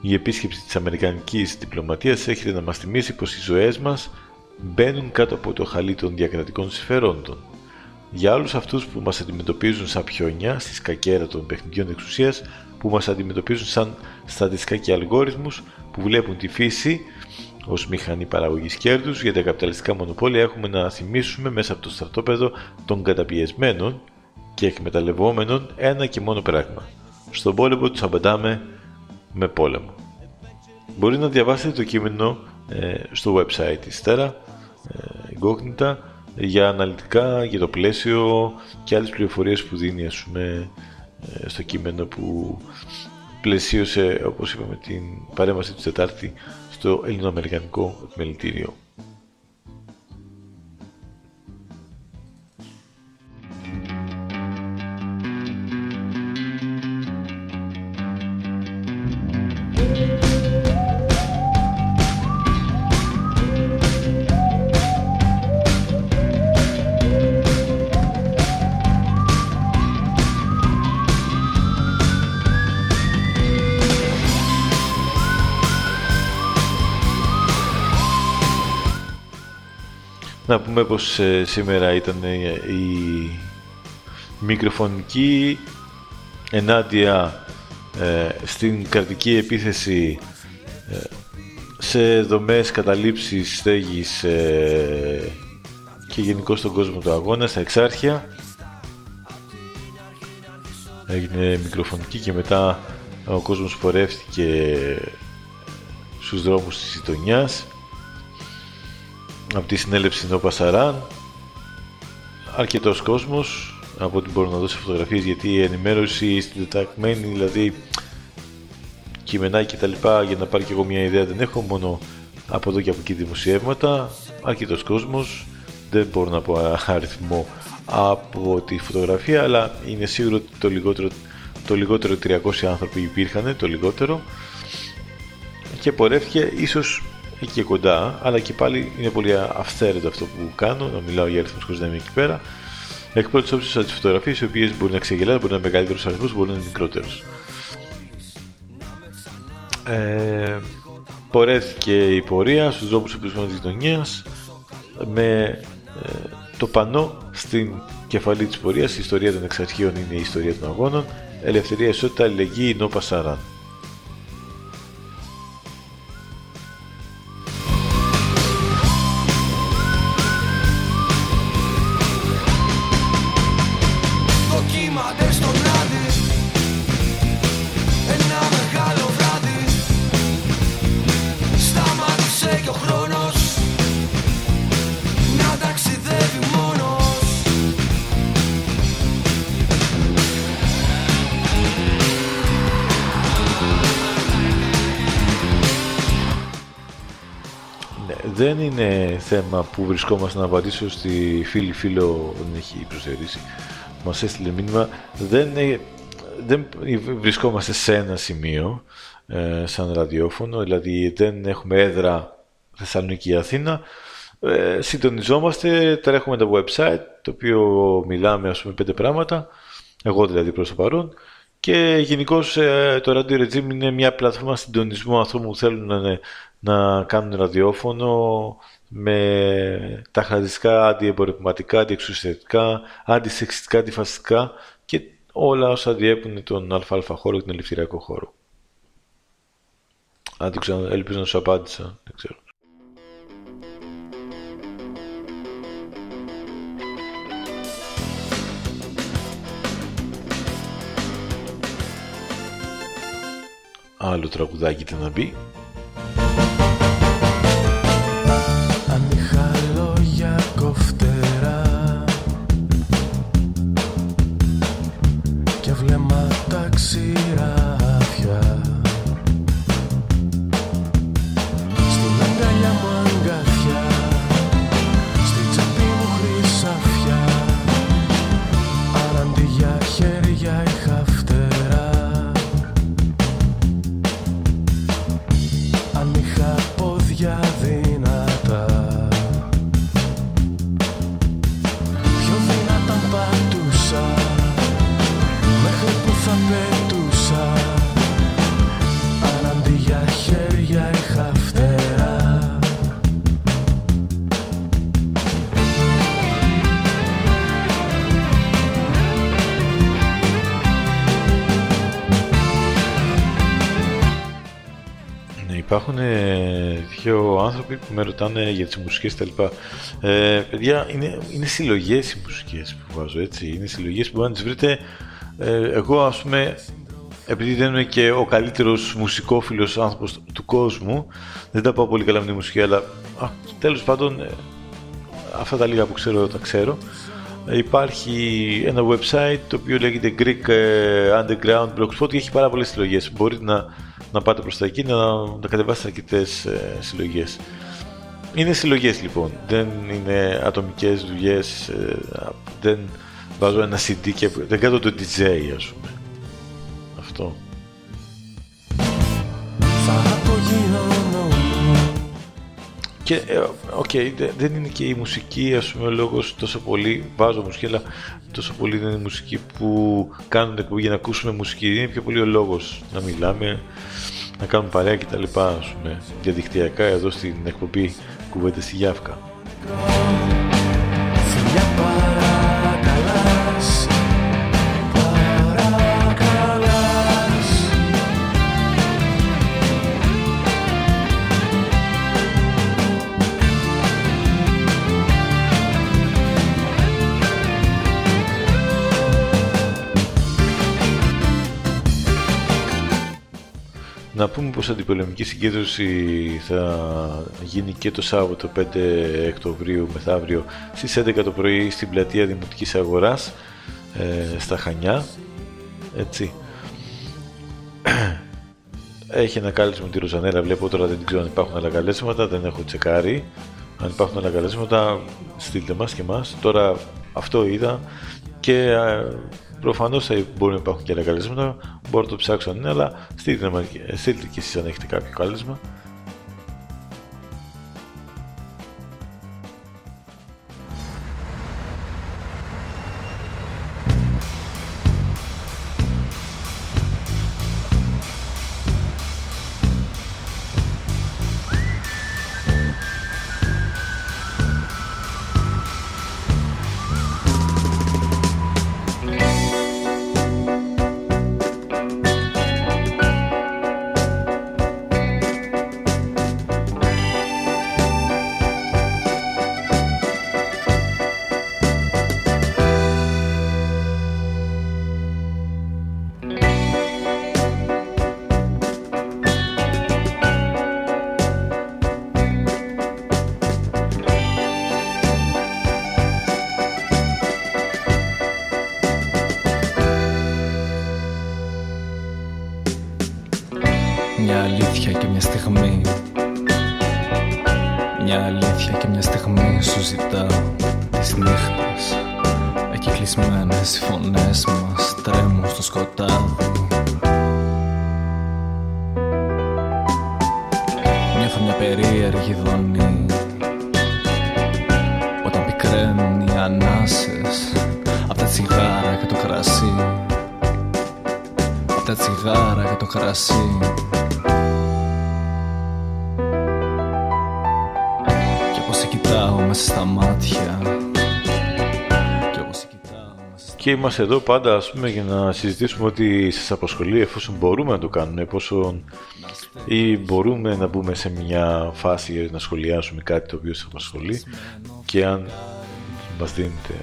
Η επίσκεψη της Αμερικανικής διπλωματίας έχει να μας θυμίσει πως οι ζωές μας μπαίνουν κάτω από το χαλί των διακρατικών συμφερόντων. Για όλους αυτούς που μας αντιμετωπίζουν σαν πιόνια στη σκακέρα των παιχνιδιών εξουσίας, που μας αντιμετωπίζουν σαν στατιστικά και αλγόριθμους που βλέπουν τη φύση ως μηχανή παραγωγής κέρδους για τα καπιταλιστικά μονοπόλια έχουμε να θυμίσουμε μέσα από το στρατόπεδο των καταπιεσμένων και εκμεταλλευόμενων ένα και μόνο πράγμα. Στον πόλεμο τους απαντάμε με πόλεμο. Μπορείτε να διαβάσετε το κείμενο ε, στο website της Terra, ε, για αναλυτικά, για το πλαίσιο και άλλες πληροφορίες που δίνει ας πούμε, ε, στο κείμενο που πλαισίωσε, όπως είπαμε, την παρέμβαση του Τετάρτη στο Ελληνοαμερικανικό Επιμελητήριο. Να πούμε πως ε, σήμερα ήταν ε, η μικροφωνική ενάντια ε, στην κρατική επίθεση σε δομές καταλήψεις στέγης και γενικώ στον κόσμο του αγώνα, στα εξάρχεια. Έγινε μικροφωνική και μετά ο κόσμος πορεύτηκε στους δρόμους της γειτονιάς από τη συνέλευση Νό Πασαράν αρκετός κόσμος από ό,τι μπορώ να δώσω φωτογραφίες γιατί η ενημέρωση στην τεταγμένη δηλαδή κειμενάκι και τα λοιπά για να πάρει και εγώ μια ιδέα δεν έχω μόνο από εδώ και από εκεί δημοσιεύματα. Αρκετός κόσμος. Δεν μπορώ να πω αριθμό από τη φωτογραφία αλλά είναι σίγουρο ότι το λιγότερο, το λιγότερο 300 άνθρωποι υπήρχαν το λιγότερο. Και πορεύτηκε ίσως εκεί κοντά, αλλά και πάλι είναι πολύ αυθαίρετο αυτό που κάνω, να μιλάω για αριθμούς χωρί να είμαι εκεί πέρα. Εκ πρώτης όψης από τις φωτογραφίες, οι οποίες μπορεί να ξεγελάνε, μπορεί να είναι μεγαλύτερους αριθμούς, μπορεί να είναι μικρότερους. Ε, πορεύτηκε η πορεία στους δρόμους του της γειτονίας με ε, το πανό στην κεφαλή της πορείας η ιστορία των εξαρχείων είναι η ιστορία των αγώνων ελευθερία, ισότητα, αλληλεγγύη, νόπα σαράν δεν είναι θέμα που βρισκόμαστε να απαντήσω στη φίλη φίλο, δεν έχει προσδιορίσει, μας έστειλε μήνυμα, δεν, δεν βρισκόμαστε σε ένα σημείο ε, σαν ραδιόφωνο, δηλαδή δεν έχουμε έδρα Θεσσαλονίκη ή Αθήνα, ε, συντονιζόμαστε, τρέχουμε το website, το οποίο μιλάμε ας πούμε πέντε πράγματα, εγώ δηλαδή προς το παρόν, και γενικώς ε, το Radio Regime είναι μια πλατφόρμα συντονισμού ανθρώπων που θέλουν να, να κάνουν ραδιόφωνο με τα χαρακτηριστικά αντιεμπορευματικά, αντιεξουσιαστικά, αντισεξιστικά, αντιφασιστικά και όλα όσα διέπουν τον ΑΑ χώρο και τον ελευθεριακό χώρο. Αν το ξέρω, ελπίζω να σου απάντησα. Δεν ξέρω. Άλλο τραγουδάκι τι να μπει. Που με ρωτάνε για τις μουσικές τα λοιπά. Ε, παιδιά, είναι, είναι συλλογές οι μουσικές που βάζω, έτσι. Είναι συλλογές που μπορεί να τις βρείτε. Ε, εγώ, ας πούμε, επειδή δεν είμαι και ο καλύτερος μουσικόφιλος άνθρωπος του κόσμου, δεν τα πάω πολύ καλά με τη μουσική, αλλά α, τέλος πάντων, ε, αυτά τα λίγα που ξέρω, τα ξέρω. Υπάρχει ένα website το οποίο λέγεται Greek ε, Underground Blogspot και έχει πάρα πολλές συλλογές. Μπορείτε να, να πάτε προς τα εκεί να, να κατεβάσετε αρκετές ε, συλλογές. Είναι συλλογές λοιπόν, δεν είναι ατομικές δουλειές, ε, δεν βάζω ένα CD και δεν κάνω το DJ ας πούμε. Αυτό. Και, ε, οκ, δεν είναι και η μουσική, ας πούμε, ο λόγος τόσο πολύ, βάζω μουσική, αλλά τόσο πολύ δεν είναι η μουσική που κάνουν εκπομπή για να ακούσουμε μουσική. Είναι πιο πολύ ο λόγος να μιλάμε, να κάνουμε παρέα και τα λοιπά, ας πούμε, διαδικτυακά εδώ στην εκπομπή κουβέντες στη Γιάφκα. Να πούμε πως η αντιπολεμική συγκέντρωση θα γίνει και το Σάββατο 5 Οκτωβρίου μεθαύριο στις 11 το πρωί στην πλατεία Δημοτικής Αγοράς ε, στα Χανιά. Έτσι. Έχει ένα κάλεσμα με τη Ροζανέλα, βλέπω τώρα δεν ξέρω αν υπάρχουν άλλα καλέσματα, δεν έχω τσεκάρει. Αν υπάρχουν άλλα καλέσματα, στείλτε μας και μας. Τώρα αυτό είδα και ε, Προφανώς θα μπορεί να υπάρχουν και άλλα καλέσματα, μπορώ να το ψάξω αν είναι, αλλά στείλτε, στείλτε και εσείς αν έχετε κάποιο κάλεσμα. Είμαστε εδώ πάντα ας πούμε, για να συζητήσουμε ότι σας απασχολεί εφόσον μπορούμε να το κάνουμε, εφόσον ή μπορούμε να μπούμε σε μια φάση για να σχολιάσουμε κάτι το οποίο σας απασχολεί και αν μας δίνετε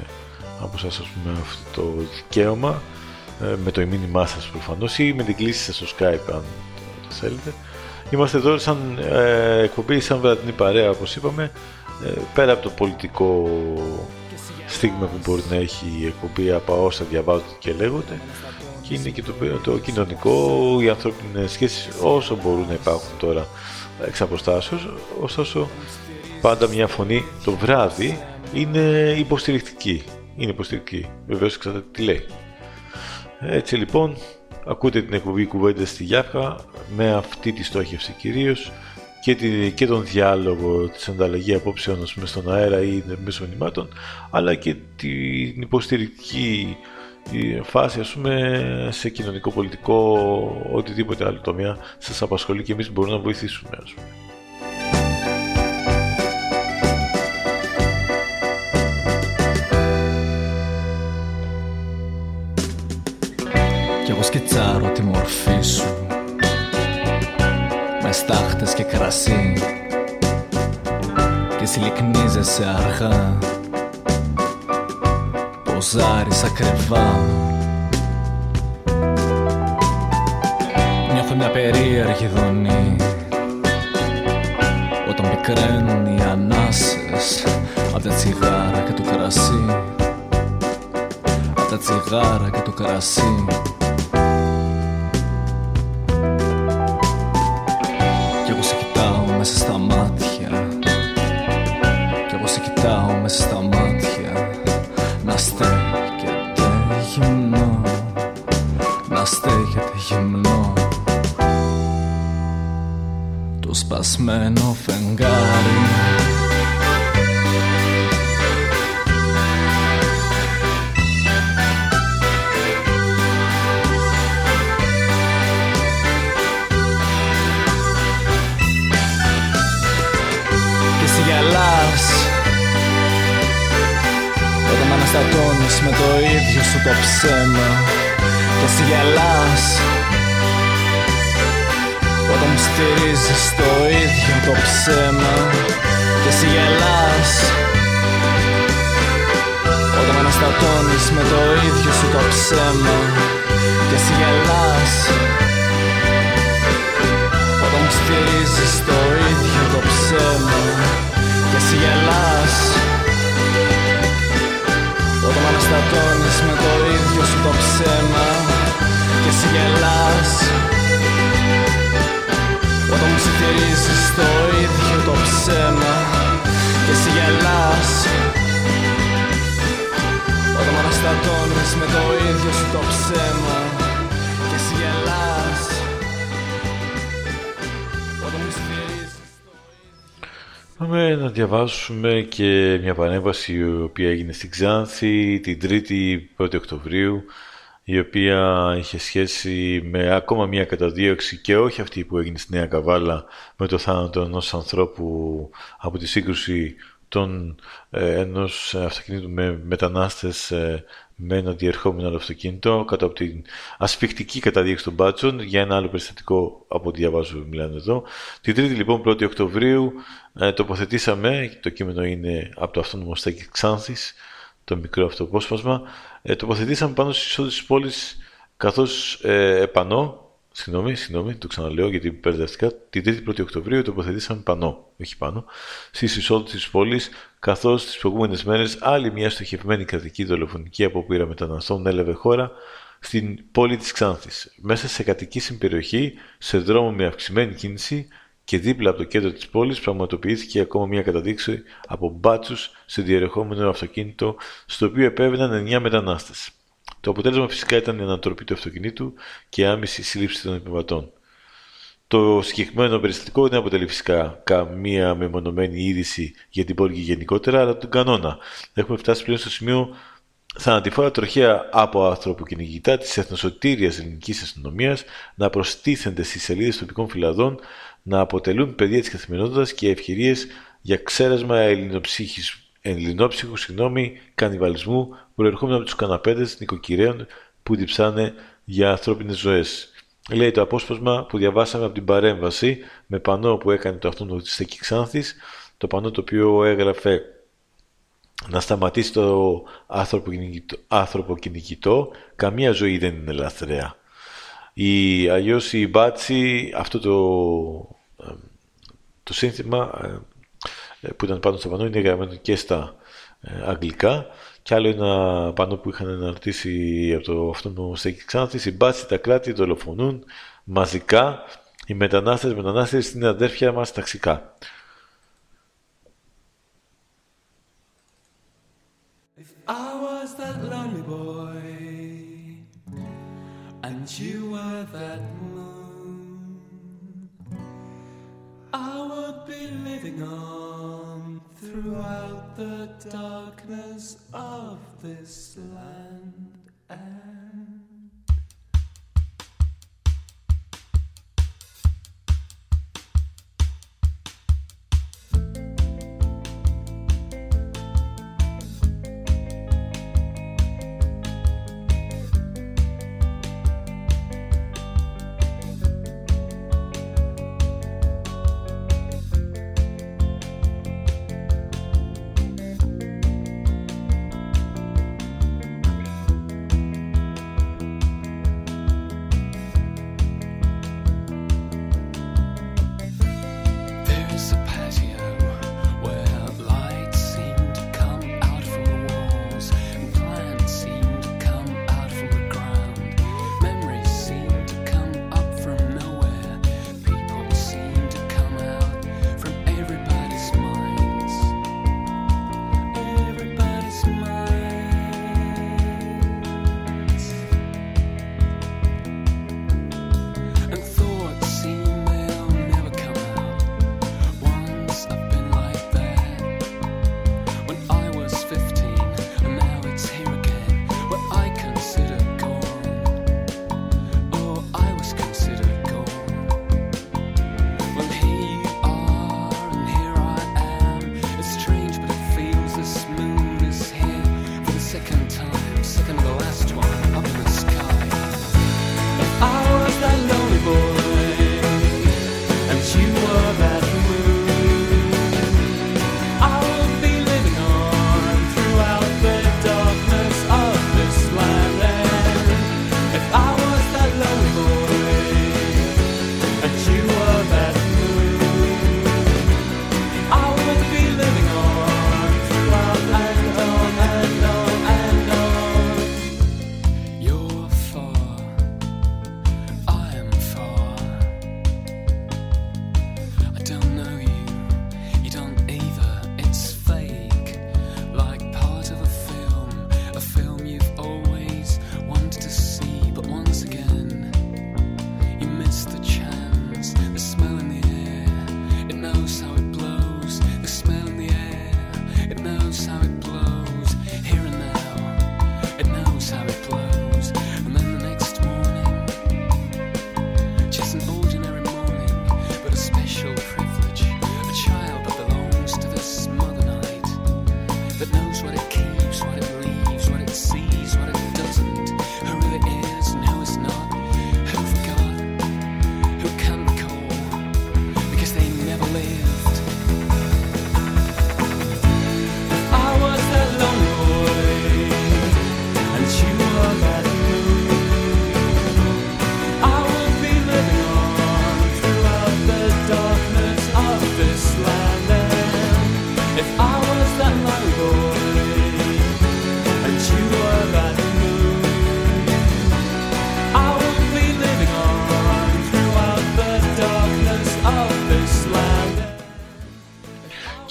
από σας ας πούμε, αυτό το δικαίωμα ε, με το μήνυμά σας προφανώς ή με την κλίση σας στο Skype αν το θέλετε. Είμαστε εδώ σαν ε, εκπομπή, σαν βραδινή παρέα όπως είπαμε, ε, πέρα από το πολιτικό στίγμα που μπορεί να έχει η εκπομπή από όσα διαβάζονται και λέγονται και είναι και το, το κοινωνικό, οι ανθρώπινες σχέσεις όσο μπορούν να υπάρχουν τώρα εξ αποστάσεως, ωστόσο πάντα μια φωνή το βράδυ είναι υποστηρικτική. Είναι υποστηρικτική. Βεβαίως ξέρετε τι λέει. Έτσι λοιπόν, ακούτε την εκπομπή κουβέντα στη Γιάφα με αυτή τη στόχευση κυρίως και, τη, και τον διάλογο, της ανταλλαγή απόψεων μέσα στον αέρα ή μέσω μηνυμάτων, αλλά και την υποστηρικτική φάση ας πούμε, σε κοινωνικό, πολιτικό, οτιδήποτε άλλο τομέα σας απασχολεί και εμείς μπορούμε να βοηθήσουμε. Ας πούμε. Κι εγώ σκετσάρω τη μορφή σου με στάχτες και κρασί και συλλικνίζεσαι αργά ποζάρεις ακριβά Νιώθω μια περίεργη δονή όταν πικραίνουν οι ανάσες απ' τα τσιγάρα και το κρασί απ' τα τσιγάρα και το κρασί Το σπασμένο φεγγάρι αναστατώνεις με το ίδιο σου το ψέμα. Και εσύ γελάς Όταν μου στηρίζεις το ίδιο το ψέμα Και εσύ γελάς. Όταν με αναστατώνεις με το ίδιο σου το ψέμα Και εσύ γελάς. Όταν μου στηρίζεις το ίδιο το ψέμα Και εσύ γελάς. Όταν με αναστατώνεις με το ίδιο σου το ψέμα Και εσύ γελάς Όταν μου συμφυρίζεις το ίδιο το ψέμα Και εσύ γελάς. Όταν με αναστατώνεις με το ίδιο σου το ψέμα Και εσύ γελάς. Πάμε να διαβάσουμε και μια πανέβαση η οποία έγινε στην Ξάνθη την 3η 1η Οκτωβρίου η οποία είχε σχέση με ακόμα μια καταδίωξη και όχι αυτή που έγινε στη Νέα Καβάλα με το θάνατο ενός ανθρώπου από τη σύγκρουση των, ε, ενός αυτοκινήτου με μετανάστες ε, με ένα διερχόμενο άλλο αυτοκίνητο κατά από την ασφιχτική καταδίωξη των μπάτσων για ένα άλλο περιστατικό από ό,τι διαβάζω μιλάνε εδώ. Την 3η λοιπόν 1η Οκτωβρίου ε, τοποθετήσαμε, το κείμενο είναι από το αυτόνομο στέκι Ξάνθης, το μικρό αυτό απόσπασμα, ε, τοποθετήσαμε πάνω στις εισόδους της πόλης καθώς ε, επανώ Συγγνώμη, συγγνώμη, το ξαναλέω γιατί μπερδευτικά. Την 3η Οκτωβρίου τοποθετήσαμε πανό, όχι πάνω, στις εισόδους της πόλης, καθώς τις προηγούμενες μέρες άλλη μια στοχευμένη κρατική δολοφονική απόπειρα μεταναστών έλαβε χώρα στην πόλη της Ξάνθης, μέσα σε κατοική περιοχή, σε δρόμο με αυξημένη κίνηση και δίπλα από το κέντρο της πόλης πραγματοποιήθηκε ακόμα μια καταδείξη από μπάτσους σε διερεχόμενο αυτοκίνητο, στο οποίο επέβαιναν 9 μετανάστες. Το αποτέλεσμα φυσικά ήταν η ανατροπή του αυτοκινήτου και η άμεση σύλληψη των επιβατών. Το συγκεκριμένο περιστατικό δεν αποτελεί φυσικά καμία μεμονωμένη είδηση για την πόλη γενικότερα, αλλά τον κανόνα. Έχουμε φτάσει πλέον στο σημείο θανατηφόρα τροχέα από άνθρωπο κυνηγητά της εθνοσωτήριας ελληνικής αστυνομίας να προστίθενται στις σελίδες τοπικών φυλαδών, να αποτελούν παιδεία της καθημερινότητας και ευκαιρίες για ξέρασμα ελληνόψυχου συγγνώμη, κανιβαλισμού προερχόμενο από τους καναπέδες νοικοκυρέων που διψάνε για ανθρώπινες ζωές. Λέει το απόσπασμα που διαβάσαμε από την παρέμβαση με πανό που έκανε το αυτόν της Θεκή Ξάνθης, το πανό το οποίο έγραφε να σταματήσει το άνθρωπο κυνηγητό, καμία ζωή δεν είναι λαθρέα. Η, αλλιώς η μπάτσι, αυτό το, το σύνθημα ε, που ήταν πάνω στο πανό είναι γραμμένο και στα ε, αγγλικά και άλλο ένα πάνω που είχαν αναρτήσει από το αυτό Στέκη Ξάνθης, οι μπάτσι τα κράτη δολοφονούν μαζικά, οι μετανάστες μετανάστες είναι αδέρφια μας ταξικά. Be living on throughout the darkness of this land. And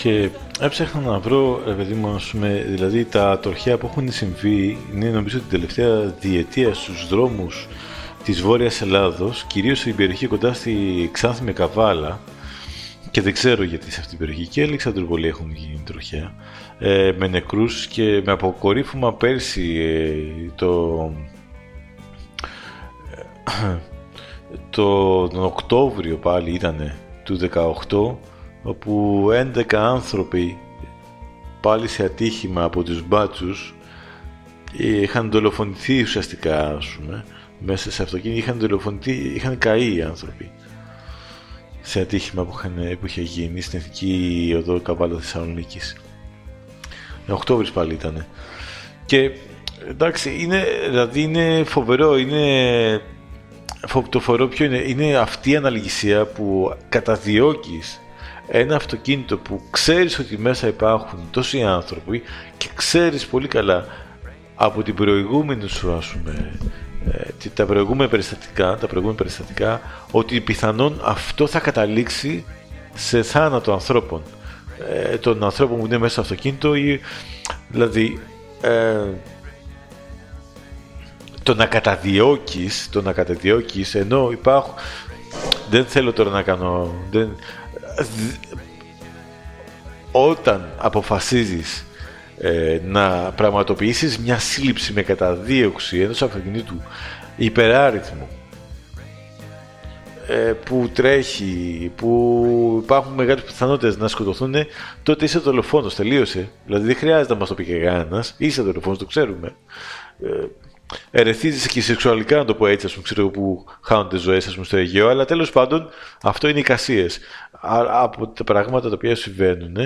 Και έψαχνα να βρω, ρε παιδί μου, δηλαδή τα τροχιά που έχουν συμβεί είναι νομίζω την τελευταία διετία στους δρόμους της Βόρειας Ελλάδος, κυρίως στην περιοχή κοντά στη Ξάνθη με Καβάλα. Και δεν ξέρω γιατί σε αυτή την περιοχή. Και Αλεξανδροπολή έχουν γίνει τροχιά. Ε, με νεκρούς και με αποκορύφωμα πέρσι ε, το, ε, το, τον Οκτώβριο πάλι ήταν του 18 όπου 11 άνθρωποι πάλι σε ατύχημα από τους μπάτσους είχαν δολοφονηθεί ουσιαστικά ας πούμε μέσα σε αυτοκίνητο είχαν δολοφονηθεί, είχαν καεί οι άνθρωποι σε ατύχημα που, είχαν, που είχε γίνει στην Εθνική Οδό Καβάλα Θεσσαλονίκης. Οκτώβρης πάλι ήταν. Και εντάξει, είναι, δηλαδή είναι φοβερό, είναι το φοβερό ποιο είναι, είναι αυτή η αναλυγησία που καταδιώκεις ένα αυτοκίνητο που ξέρεις ότι μέσα υπάρχουν τόσοι άνθρωποι και ξέρεις πολύ καλά από την προηγούμενη σου ας πούμε ε, τα προηγούμενα περιστατικά, τα προηγούμενα περιστατικά ότι πιθανόν αυτό θα καταλήξει σε θάνατο ανθρώπων. Ε, των ανθρώπων που είναι μέσα στο αυτοκίνητο ή, δηλαδή ε, το να καταδιώκεις το να καταδιώκεις ενώ υπάρχουν δεν θέλω τώρα να κάνω δεν, όταν αποφασίζεις ε, να πραγματοποιήσεις μια σύλληψη με καταδίωξη ενός αυτοκινήτου υπεράριθμου ε, που τρέχει, που υπάρχουν μεγάλες πιθανότητες να σκοτωθούν, τότε είσαι δολοφόνος, τελείωσε. Δηλαδή δεν χρειάζεται να μας το πει κανένας, είσαι δολοφόνος, το ξέρουμε. Ε, ερεθίζεσαι και σεξουαλικά, να το πω έτσι, ας πούμε, ξέρω που χάνονται ζωές, ας πούμε, στο Αιγαίο, αλλά τέλος πάντων αυτό είναι εικασίες. Από τα πράγματα τα οποία συμβαίνουν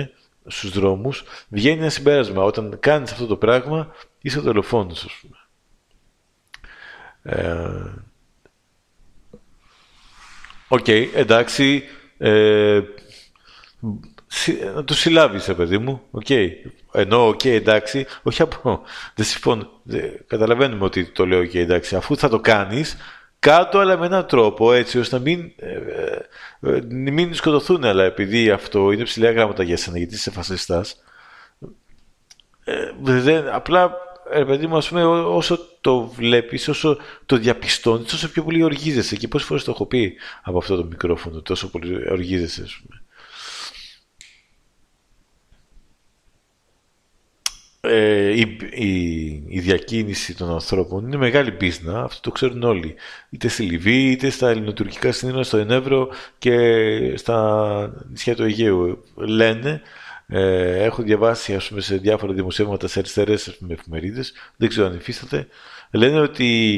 στους δρόμους, βγαίνει ένα συμπέρασμα. Όταν κάνεις αυτό το πράγμα, είσαι δολοφόνος, ας πούμε. Ε, OK, okay, εντάξει, ε, να το συλλάβεις, παιδί μου, OK. Okay. Ενώ, OK, okay, εντάξει, όχι από, δεν συμφωνώ, καταλαβαίνουμε ότι το λέω, OK, okay, εντάξει, αφού θα το κάνεις, κάτω αλλά με έναν τρόπο έτσι ώστε να μην, ε, ε, μην σκοτωθούν αλλά επειδή αυτό είναι ψηλά γράμματα για σένα γιατί είσαι φασιστάς ε, δεν, απλά ε, παιδί μου, πούμε, όσο το βλέπεις, όσο το διαπιστώνεις, τόσο πιο πολύ οργίζεσαι. Και πόσες φορές το έχω πει από αυτό το μικρόφωνο, τόσο πολύ οργίζεσαι, ας πούμε. Ε, η, η, διακίνηση των ανθρώπων είναι μεγάλη πίσνα, αυτό το ξέρουν όλοι. Είτε στη Λιβύη, είτε στα ελληνοτουρκικά σύνορα, στο Ενεύρο και στα νησιά του Αιγαίου. Λένε, ε, έχω διαβάσει ας πούμε, σε διάφορα δημοσιεύματα σε αριστερές εφημερίδες, δεν ξέρω αν υφίσταται, λένε ότι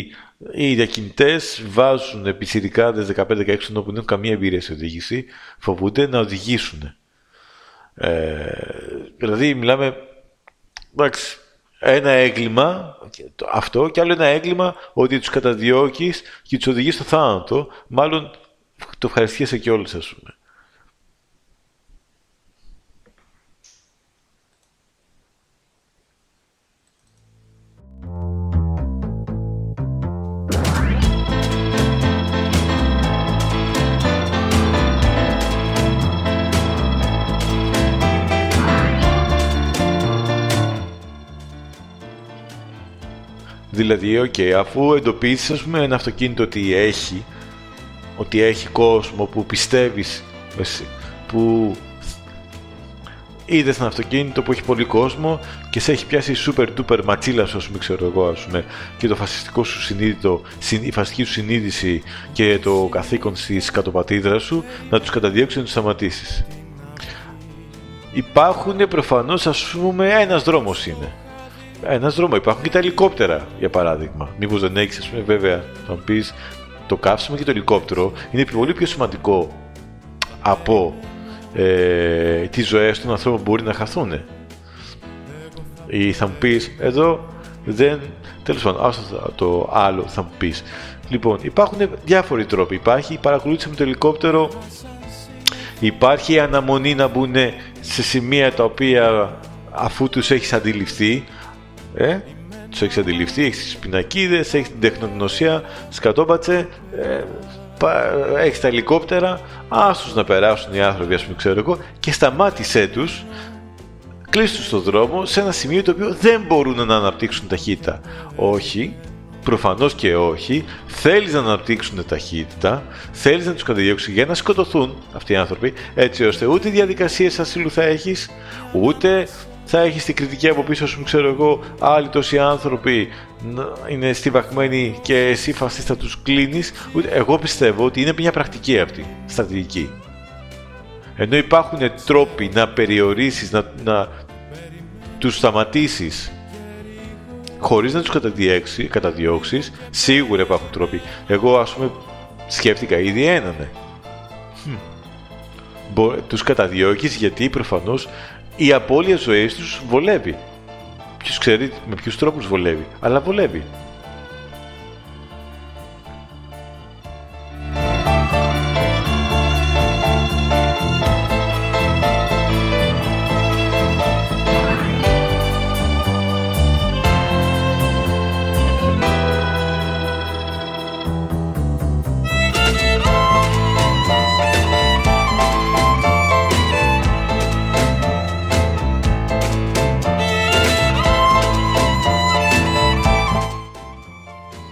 οι διακινητές βάζουν επιθυρικάδες 15-16 όπου δεν έχουν καμία εμπειρία σε οδήγηση, φοβούνται να οδηγήσουν. Ε, δηλαδή, μιλάμε εντάξει, ένα έγκλημα, αυτό, και άλλο ένα έγκλημα ότι τους καταδιώκεις και τους οδηγείς στο θάνατο. Μάλλον το ευχαριστιέσαι και όλους, ας πούμε. Δηλαδή, ok, okay, αφού εντοπίσεις, ας πούμε, ένα αυτοκίνητο ότι έχει, ότι έχει κόσμο που πιστεύεις, που είδες ένα αυτοκίνητο που έχει πολύ κόσμο και σε έχει πιάσει super duper ματσίλα σου, ας πούμε, ξέρω εγώ, ας πούμε, και το φασιστικό σου συνείδητο, η φασιστική σου συνείδηση και το καθήκον της κωλοπατρίδας σου να τους καταδιώξεις να τους σταματήσεις. Υπάρχουν προφανώς, ας πούμε, ένας δρόμος είναι ένας δρόμος. Υπάρχουν και τα ελικόπτερα, για παράδειγμα. Μήπως δεν έχεις, ας πούμε, βέβαια, θα μου πεις το καύσιμο και το ελικόπτερο είναι πολύ πιο σημαντικό από ε, τις ζωές των ανθρώπων που μπορεί να χαθούν. Ή θα μου πεις, εδώ δεν. Τέλος πάντων, άστο το άλλο θα μου πεις. Λοιπόν, υπάρχουν διάφοροι τρόποι. Υπάρχει η παρακολούθηση με το ελικόπτερο, υπάρχει η αναμονή να μπουν σε σημεία τα οποία αφού τους έχεις αντιληφθεί ε, τους έχεις αντιληφθεί, έχεις τις πινακίδες, έχεις την τεχνογνωσία, σκατόπατσε, ε, έχεις τα ελικόπτερα, άστου να περάσουν οι άνθρωποι, ας πούμε, ξέρω εγώ, και σταμάτησέ τους, κλείστου στο δρόμο σε ένα σημείο το οποίο δεν μπορούν να αναπτύξουν ταχύτητα. Όχι, προφανώς και όχι, θέλεις να αναπτύξουν ταχύτητα, θέλεις να τους καταδιώξεις για να σκοτωθούν αυτοί οι άνθρωποι, έτσι ώστε ούτε διαδικασίες ασύλου θα έχεις, ούτε θα έχεις την κριτική από πίσω σου, ξέρω εγώ, άλλοι τόσοι άνθρωποι είναι στιβαγμένοι και εσύ φασίστας τους κλείνεις. Εγώ πιστεύω ότι είναι μια πρακτική αυτή, στρατηγική. Ενώ υπάρχουν τρόποι να περιορίσεις, να, να τους σταματήσεις χωρίς να τους καταδιώξεις, σίγουρα υπάρχουν τρόποι. Εγώ, ας πούμε, σκέφτηκα ήδη έναν. Ναι. Τους καταδιώκεις γιατί προφανώς η απώλεια ζωής τους βολεύει. Ποιος ξέρει με ποιους τρόπους βολεύει, αλλά βολεύει.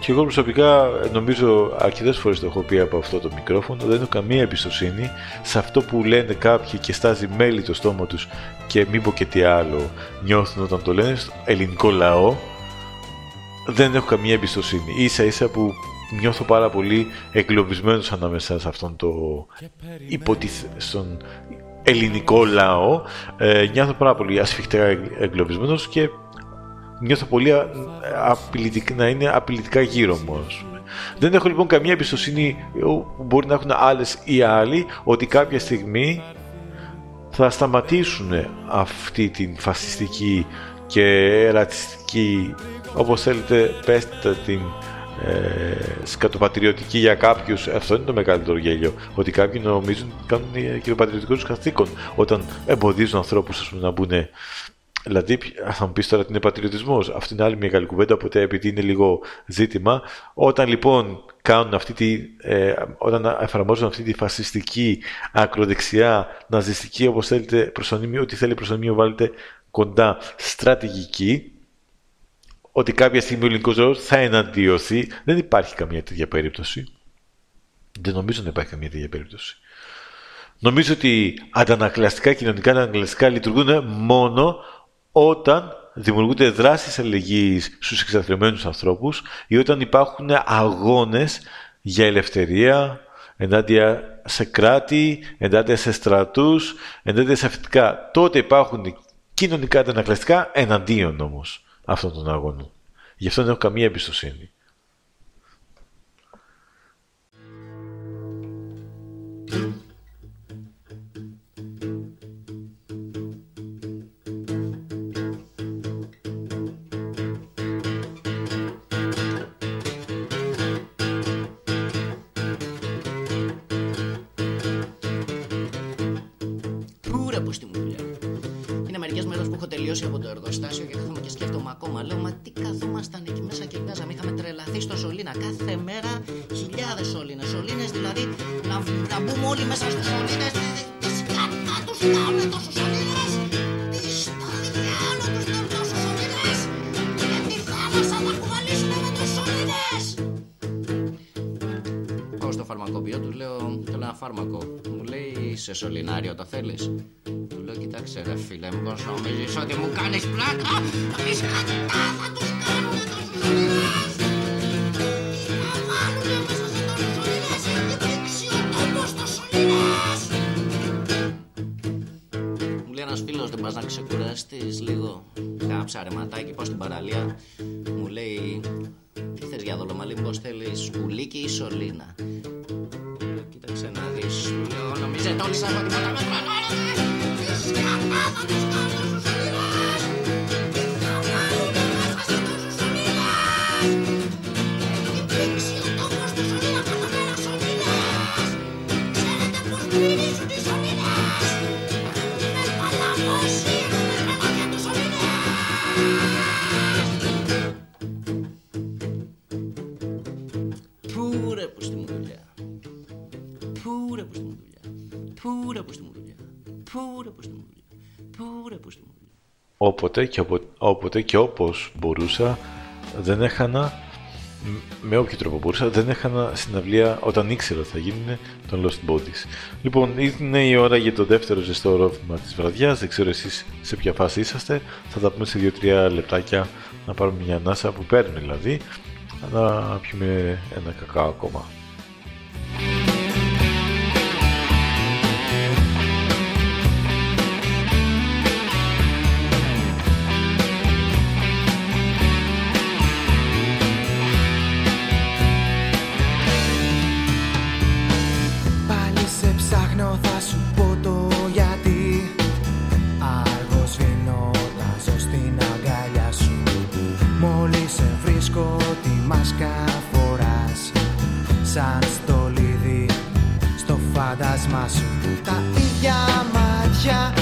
Και εγώ προσωπικά νομίζω αρκετές φορές το έχω πει από αυτό το μικρόφωνο δεν έχω καμία εμπιστοσύνη σε αυτό που λένε κάποιοι και στάζει μέλη το στόμα τους και μην πω και τι άλλο νιώθουν όταν το λένε στο ελληνικό λαό. Δεν έχω καμία εμπιστοσύνη. Ίσα ίσα που νιώθω πάρα πολύ εγκλωβισμένος ανάμεσα σε αυτόν το υποτιθ... στον ελληνικό λαό. Ε, νιώθω πάρα πολύ ασφιχτικά εγκλωβισμένος και νιώθω πολύ απειλητικά, να είναι απειλητικά γύρω μου. Δεν έχω λοιπόν καμία εμπιστοσύνη που μπορεί να έχουν άλλες ή άλλοι ότι κάποια στιγμή θα σταματήσουν αυτή την φασιστική και ρατσιστική όπως θέλετε πέστε την ε, σκατοπατριωτική για κάποιους αυτό είναι το μεγαλύτερο γέλιο ότι κάποιοι νομίζουν ότι κάνουν και το πατριωτικός τους καθήκον όταν εμποδίζουν ανθρώπους να μπουν Δηλαδή, θα μου πεις τώρα ότι είναι πατριωτισμός. Αυτή είναι άλλη μια καλή κουβέντα, οπότε επειδή είναι λίγο ζήτημα. Όταν λοιπόν κάνουν αυτή τη, ε, όταν εφαρμόζουν αυτή τη φασιστική, ακροδεξιά, ναζιστική, όπως θέλετε, προσωνύμιο, ό,τι θέλει προσωνύμιο βάλετε κοντά στρατηγική, ότι κάποια στιγμή ο ελληνικός λαός θα εναντιωθεί. Δεν υπάρχει καμία τέτοια περίπτωση. Δεν νομίζω να υπάρχει καμία τέτοια περίπτωση. Νομίζω ότι αντανακλαστικά, κοινωνικά αντανακλαστικά λειτουργούν μόνο όταν δημιουργούνται δράσεις αλληλεγγύης στους εξαθλειωμένους ανθρώπους ή όταν υπάρχουν αγώνες για ελευθερία ενάντια σε κράτη, ενάντια σε στρατούς, ενάντια σε αυτικά. Τότε υπάρχουν κοινωνικά ανακλαστικά εναντίον όμως αυτών των αγώνων. Γι' αυτό δεν έχω καμία εμπιστοσύνη. τελειώσει Κάθε μέρα χιλιάδες σωλήνες. Σωλήνες δηλαδή να, να μπούμε όλοι μέσα στου σωλήνες. Τι σκατά τους κάνουν τόσο σωλήνες. Τι στο διάλογο τους κάνουν τόσο σωλήνες. Και τη θάλασσα να κουβαλήσουμε με τους σωλήνες. Πάω στο φαρμακοποιό του λέω, θέλω ένα φάρμακο. Μου λέει, σε σωληνάριο το θέλεις; Κοίταξε ρε φίλε μου πως νομίζεις ότι μου κάνεις πλάκα; Τις κατά θα τους κάνουμε τους σωλήνες ένας φίλος δεν πας να ξεκουραστείς λίγο Κάνα ψαρεματάκι πάω στην παραλία Μου λέει τι θες για δολομαλή πως θέλεις σκουλίκι ή σωλήνα Κοίταξε να δεις Μου λέω νομίζετε όλοι σας ότι Πού ρε που στη μου δουλειά Πού ρε που στη μου δουλειά Όποτε και, οπο, όποτε και όπως μπορούσα δεν έχανα με όποιο τρόπο μπορούσα, δεν έχανα συναυλία όταν ήξερα ότι θα γίνουν τον Lost Bodies. Λοιπόν, είναι η ώρα για το δεύτερο ζεστό ρόφημα της βραδιάς. Δεν ξέρω εσείς σε ποια φάση είσαστε. Θα τα πούμε σε 2-3 λεπτάκια να πάρουμε μια ανάσα που παίρνει δηλαδή. Να πιούμε ένα κακάο ακόμα. Φοράς Σαν στολίδι στο φάντασμά σου. Τα ίδια μάτια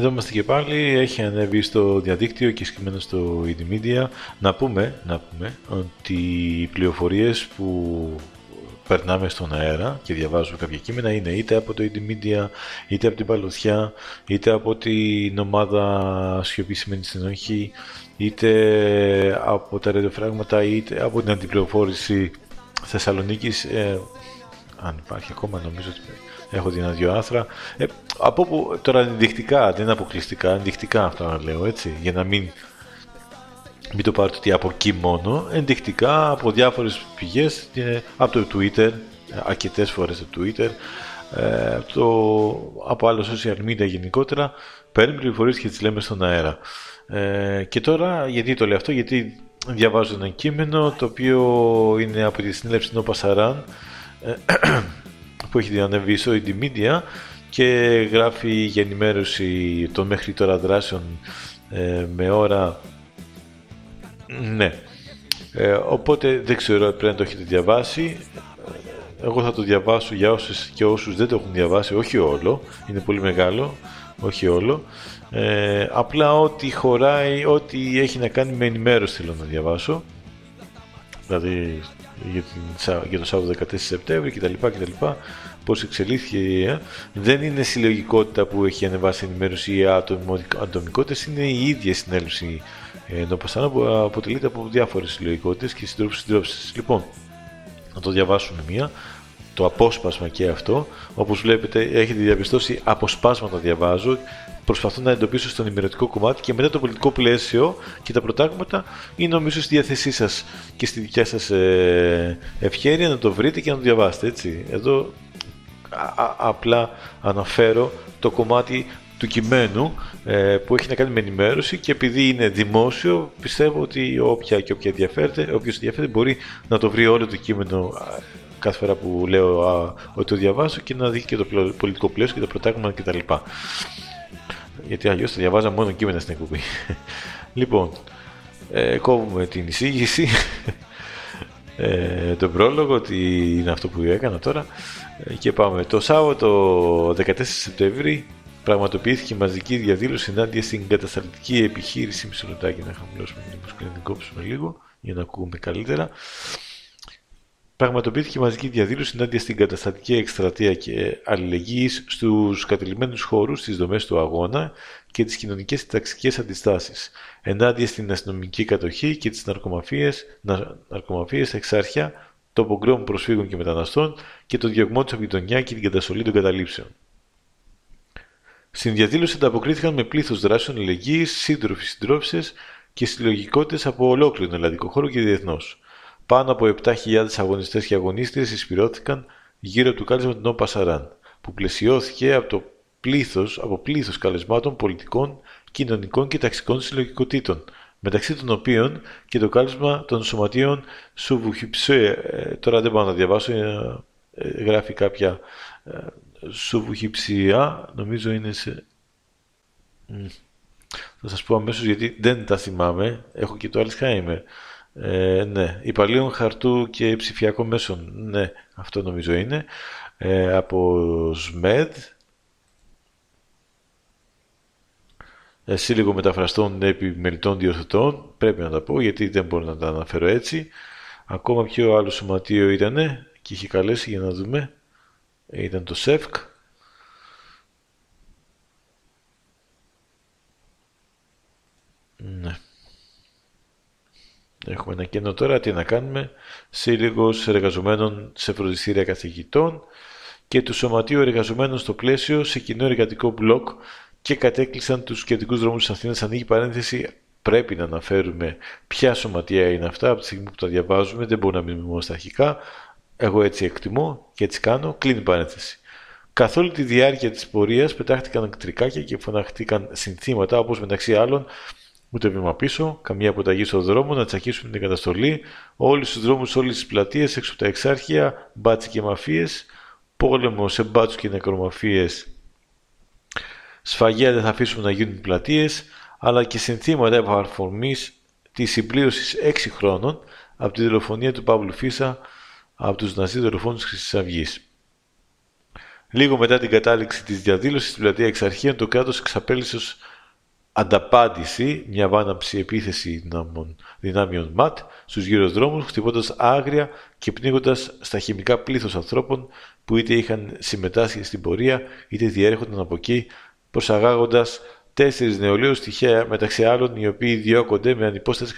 Εδώ είμαστε και πάλι, έχει ανέβει στο διαδίκτυο και συγκεκριμένα στο Media. Να πούμε, να πούμε ότι οι πληροφορίες που περνάμε στον αέρα και διαβάζουμε κάποια κείμενα είναι είτε από το Media, είτε από την Παλωθιά, είτε από την ομάδα Σιωπή σημαίνει στην όχι, είτε από τα ρεδιοφράγματα, είτε από την αντιπληροφόρηση Θεσσαλονίκης. Ε, αν υπάρχει ακόμα νομίζω ότι έχω δει ένα-δυο άθρα. Ε, από που, τώρα ενδεικτικά, δεν είναι αποκλειστικά, ενδεικτικά αυτά λέω έτσι, για να μην, μην το πάρετε ότι από εκεί μόνο, ενδεικτικά από διάφορες πηγές, από το Twitter, αρκετές φορές το Twitter, ε, το, από άλλα social media γενικότερα, παίρνουν πληροφορίες και τις λέμε στον αέρα. Ε, και τώρα, γιατί το λέω αυτό, γιατί διαβάζω ένα κείμενο το οποίο είναι από τη συνέλευση Νόπα Σαράν, ε, που έχει διανεβεί στο Media και γράφει για ενημέρωση των μέχρι τώρα δράσεων ε, με ώρα. Ναι. Ε, οπότε δεν ξέρω πρέπει να το έχετε διαβάσει. Εγώ θα το διαβάσω για όσους και όσους δεν το έχουν διαβάσει όχι όλο, είναι πολύ μεγάλο όχι όλο. Ε, απλά ό,τι χωράει, ό,τι έχει να κάνει με ενημέρωση θέλω να διαβάσω. Δηλαδή για, για το Σάββατο 14 Σεπτέμβρη κτλ. κτλ πώς εξελίχθηκε η ΕΕ, δεν είναι συλλογικότητα που έχει ανεβάσει ενημέρωση ή ατομικότητες, είναι η ίδια συνέλευση Νοπαστάνα που αποτελείται από διάφορες συλλογικότητες και συντρόφους συντρόφισσες. Λοιπόν, να το διαβάσουμε μία. Το απόσπασμα και αυτό, όπως βλέπετε έχετε διαπιστώσει αποσπάσματα διαβάζω, προσπαθώ να εντοπίσω στον ημερωτικό κομμάτι και μετά το πολιτικό πλαίσιο και τα προτάγματα είναι νομίζω στη διάθεσή σας και στη δικιά σας ε, ευχαίρεια να το βρείτε και να το διαβάσετε. Έτσι. Εδώ απλά αναφέρω το κομμάτι του κειμένου ε, που έχει να κάνει με ενημέρωση και επειδή είναι δημόσιο πιστεύω ότι όποια και όποια ενδιαφέρεται, όποιος ενδιαφέρεται μπορεί να το βρει όλο το κείμενο κάθε φορά που λέω α, ότι το διαβάσω και να δει και το πολιτικό πλαίσιο και τα προτάγματα κτλ. Γιατί αλλιώς θα διαβάζα μόνο κείμενα στην εκπομπή. λοιπόν, ε, κόβουμε την εισήγηση, ε, τον πρόλογο, ότι είναι αυτό που έκανα τώρα. Ε, και πάμε. Το Σάββατο 14 Σεπτέμβρη πραγματοποιήθηκε μαζική διαδήλωση ενάντια στην κατασταλτική επιχείρηση. Μισό λεπτάκι να χαμηλώσουμε και να κόψουμε λίγο για να ακούμε καλύτερα. Πραγματοποιήθηκε μαζική διαδήλωση ενάντια στην καταστατική εκστρατεία και αλληλεγγύης στους κατηλημένους χώρους, στις δομές του αγώνα και τις κοινωνικές και ταξικές αντιστάσεις. Ενάντια στην αστυνομική κατοχή και τις ναρκομαφίε εξάρχεια το πογκρόμ προσφύγων και μεταναστών και το διωγμό της γειτονιά και την καταστολή των καταλήψεων. Στην διαδήλωση ανταποκρίθηκαν με πλήθος δράσεων αλληλεγγύης, σύντροφοι, συντρόφισε και συλλογικότητες από ολόκληρο τον ελληνικό χώρο και διεθνώς. Πάνω από 7.000 αγωνιστές και αγωνίστρε εισπυρώθηκαν γύρω του κάλεσμα του Νόπα Σαράν, που πλαισιώθηκε από το πλήθος, από πλήθος καλεσμάτων πολιτικών, κοινωνικών και ταξικών συλλογικοτήτων, μεταξύ των οποίων και το κάλεσμα των σωματείων Σουβουχιψέ. Ε, τώρα δεν πάω να διαβάσω, ε, ε, γράφει κάποια Σουβουχιψία, νομίζω είναι σε... Θα σας πω αμέσως γιατί δεν τα θυμάμαι, έχω και το Alzheimer. Ε, ναι, υπαλλήλων χαρτού και ψηφιακών μέσων, ναι, αυτό νομίζω είναι. Ε, από ΣΜΕΔ, σύλλογο μεταφραστών επιμελητών διορθωτών, πρέπει να τα πω γιατί δεν μπορώ να τα αναφέρω έτσι. Ακόμα πιο άλλο σωματείο ήταν και είχε καλέσει για να δούμε. Ήταν το ΣΕΦΚ. Ναι. Έχουμε ένα κενό τώρα, τι να κάνουμε. Σύλλογος εργαζομένων σε φροντιστήρια καθηγητών και του Σωματείου Εργαζομένων στο πλαίσιο σε κοινό εργατικό μπλοκ και κατέκλυσαν τους κεντρικούς δρόμους της Αθήνας. Ανοίγει παρένθεση, πρέπει να αναφέρουμε ποια σωματεία είναι αυτά από τη στιγμή που τα διαβάζουμε, δεν μπορούμε να μείνουμε μόνο στα αρχικά. Εγώ έτσι εκτιμώ και έτσι κάνω. Κλείνει παρένθεση. Καθ' όλη τη διάρκεια της πορείας πετάχτηκαν τρικάκια και φωναχτήκαν συνθήματα όπως μεταξύ άλλων ούτε βήμα πίσω, καμία αποταγή στον δρόμο, να τσακίσουν την καταστολή, όλους τους δρόμους, όλε τι πλατείε, έξω από τα εξάρχεια, μπάτσι και μαφίες, πόλεμο σε μπάτσους και νεκρομαφίες. Σφαγεία δεν θα αφήσουμε να γίνουν πλατείες, αλλά και συνθήματα επαφορμή της συμπλήρωσης 6 χρόνων από τη δολοφονία του Παύλου Φίσα από τους Ναζί δολοφόνους της Χρυσής Αυγής. Λίγο μετά την κατάληξη της διαδήλωσης στην πλατεία Εξαρχείων, το κράτος εξαπέλυσε ανταπάντηση, μια βάναψη επίθεση δυνάμων, δυνάμιων ΜΑΤ στους γύρω δρόμους, χτυπώντας άγρια και πνίγοντας στα χημικά πλήθος ανθρώπων που είτε είχαν συμμετάσχει στην πορεία, είτε διέρχονταν από εκεί, προσαγάγοντας τέσσερις νεολαίους τυχαία, μεταξύ άλλων οι οποίοι διώκονται με ανυπόστατες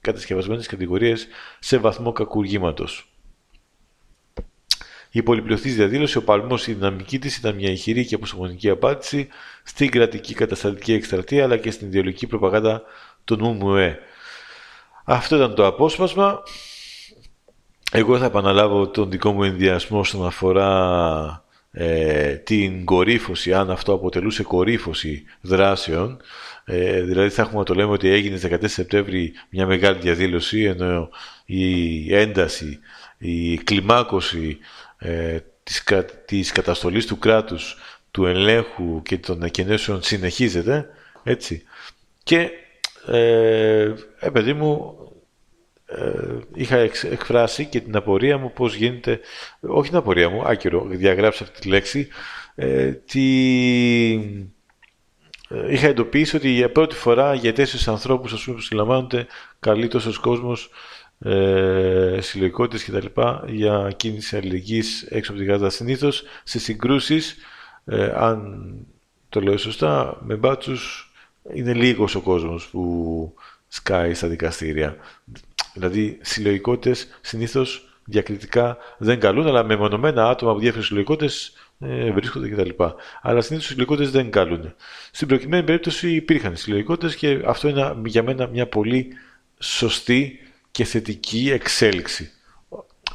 κατασκευασμένες κατηγορίες σε βαθμό κακουργήματος. Η πολυπληρωθή διαδήλωση, ο παλμό, η δυναμική της ήταν μια ηχηρή και αποσυμφωνική απάντηση στην κρατική καταστατική εκστρατεία αλλά και στην ιδεολογική προπαγάνδα των ΜΜΕ. Αυτό ήταν το απόσπασμα. Εγώ θα επαναλάβω τον δικό μου ενδιασμό όσον αφορά ε, την κορύφωση, αν αυτό αποτελούσε κορύφωση δράσεων. Ε, δηλαδή θα έχουμε να το λέμε ότι έγινε 14 Σεπτέμβρη μια μεγάλη διαδήλωση, ενώ η ένταση, η κλιμάκωση ε, της, της καταστολής του κράτους, του ελέγχου και των εκενέσεων συνεχίζεται, έτσι. Και, ε, ε παιδί μου, ε, είχα εκφράσει και την απορία μου πώς γίνεται, όχι την απορία μου, άκυρο, διαγράψω αυτή τη λέξη, ε, ε, είχα εντοπίσει ότι για πρώτη φορά για τέσσερις ανθρώπους ας πούμε, που συλλαμβάνονται καλεί τόσος κόσμος ε, συλλογικότητες κτλ. για κίνηση αλληλεγγύης έξω από τη Γάζα. Συνήθως σε συγκρούσεις, ε, αν το λέω σωστά, με μπάτσους είναι λίγος ο κόσμος που σκάει στα δικαστήρια. Δηλαδή, συλλογικότητες συνήθως διακριτικά δεν καλούν, αλλά με μονομένα άτομα από διάφορε συλλογικότητες ε, βρίσκονται κτλ. Αλλά συνήθως οι συλλογικότητες δεν καλούν. Στην προκειμένη περίπτωση υπήρχαν συλλογικότητες και αυτό είναι για μένα μια πολύ σωστή και θετική εξέλιξη.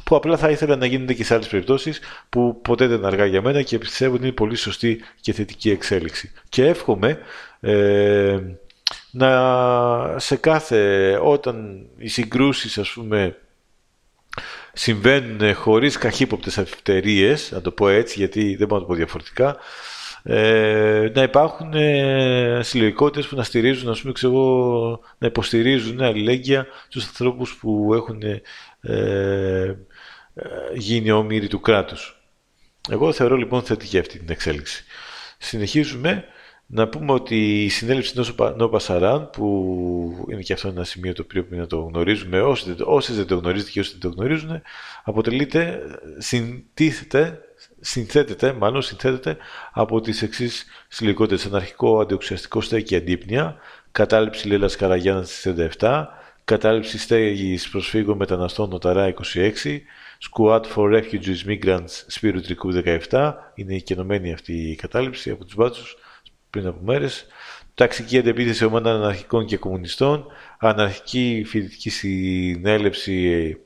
Που απλά θα ήθελα να γίνεται και σε άλλες περιπτώσεις που ποτέ δεν αργά για μένα και πιστεύω ότι είναι πολύ σωστή και θετική εξέλιξη. Και εύχομαι ε, να σε κάθε, όταν οι συγκρούσεις ας πούμε συμβαίνουν χωρίς καχύποπτες αφιτερίες, να το πω έτσι γιατί δεν μπορώ να το πω διαφορετικά, ε, να υπάρχουν ε, συλλογικότητες που να στηρίζουν, ας πούμε, ξέρω, να υποστηρίζουν αλληλέγγυα στους ανθρώπους που έχουν ε, ε, γίνει όμοιροι του κράτους. Εγώ θεωρώ λοιπόν θετική αυτή την εξέλιξη. Συνεχίζουμε να πούμε ότι η συνέλευση Νόπα Σαράν, που είναι και αυτό ένα σημείο το οποίο πρέπει να το γνωρίζουμε, όσοι δεν το γνωρίζετε και όσοι δεν το γνωρίζουν, αποτελείται, συντίθεται συνθέτεται, μάλλον συνθέτεται από τις εξής συλλογικότητες. Αναρχικό, αντιοξιαστικό στέκι αντίπνοια, κατάληψη Λέλας Καραγιάννας 37, κατάληψη στέγης προσφύγων μεταναστών Νοταρά 26, Squad for Refugees Migrants Σπύρου Τρικού 17, είναι η κενωμένη αυτή η κατάληψη από τους μπάτσους πριν από μέρες, ταξική αντεπίθεση ομάδα αναρχικών και κομμουνιστών, αναρχική φοιτητική συνέλευση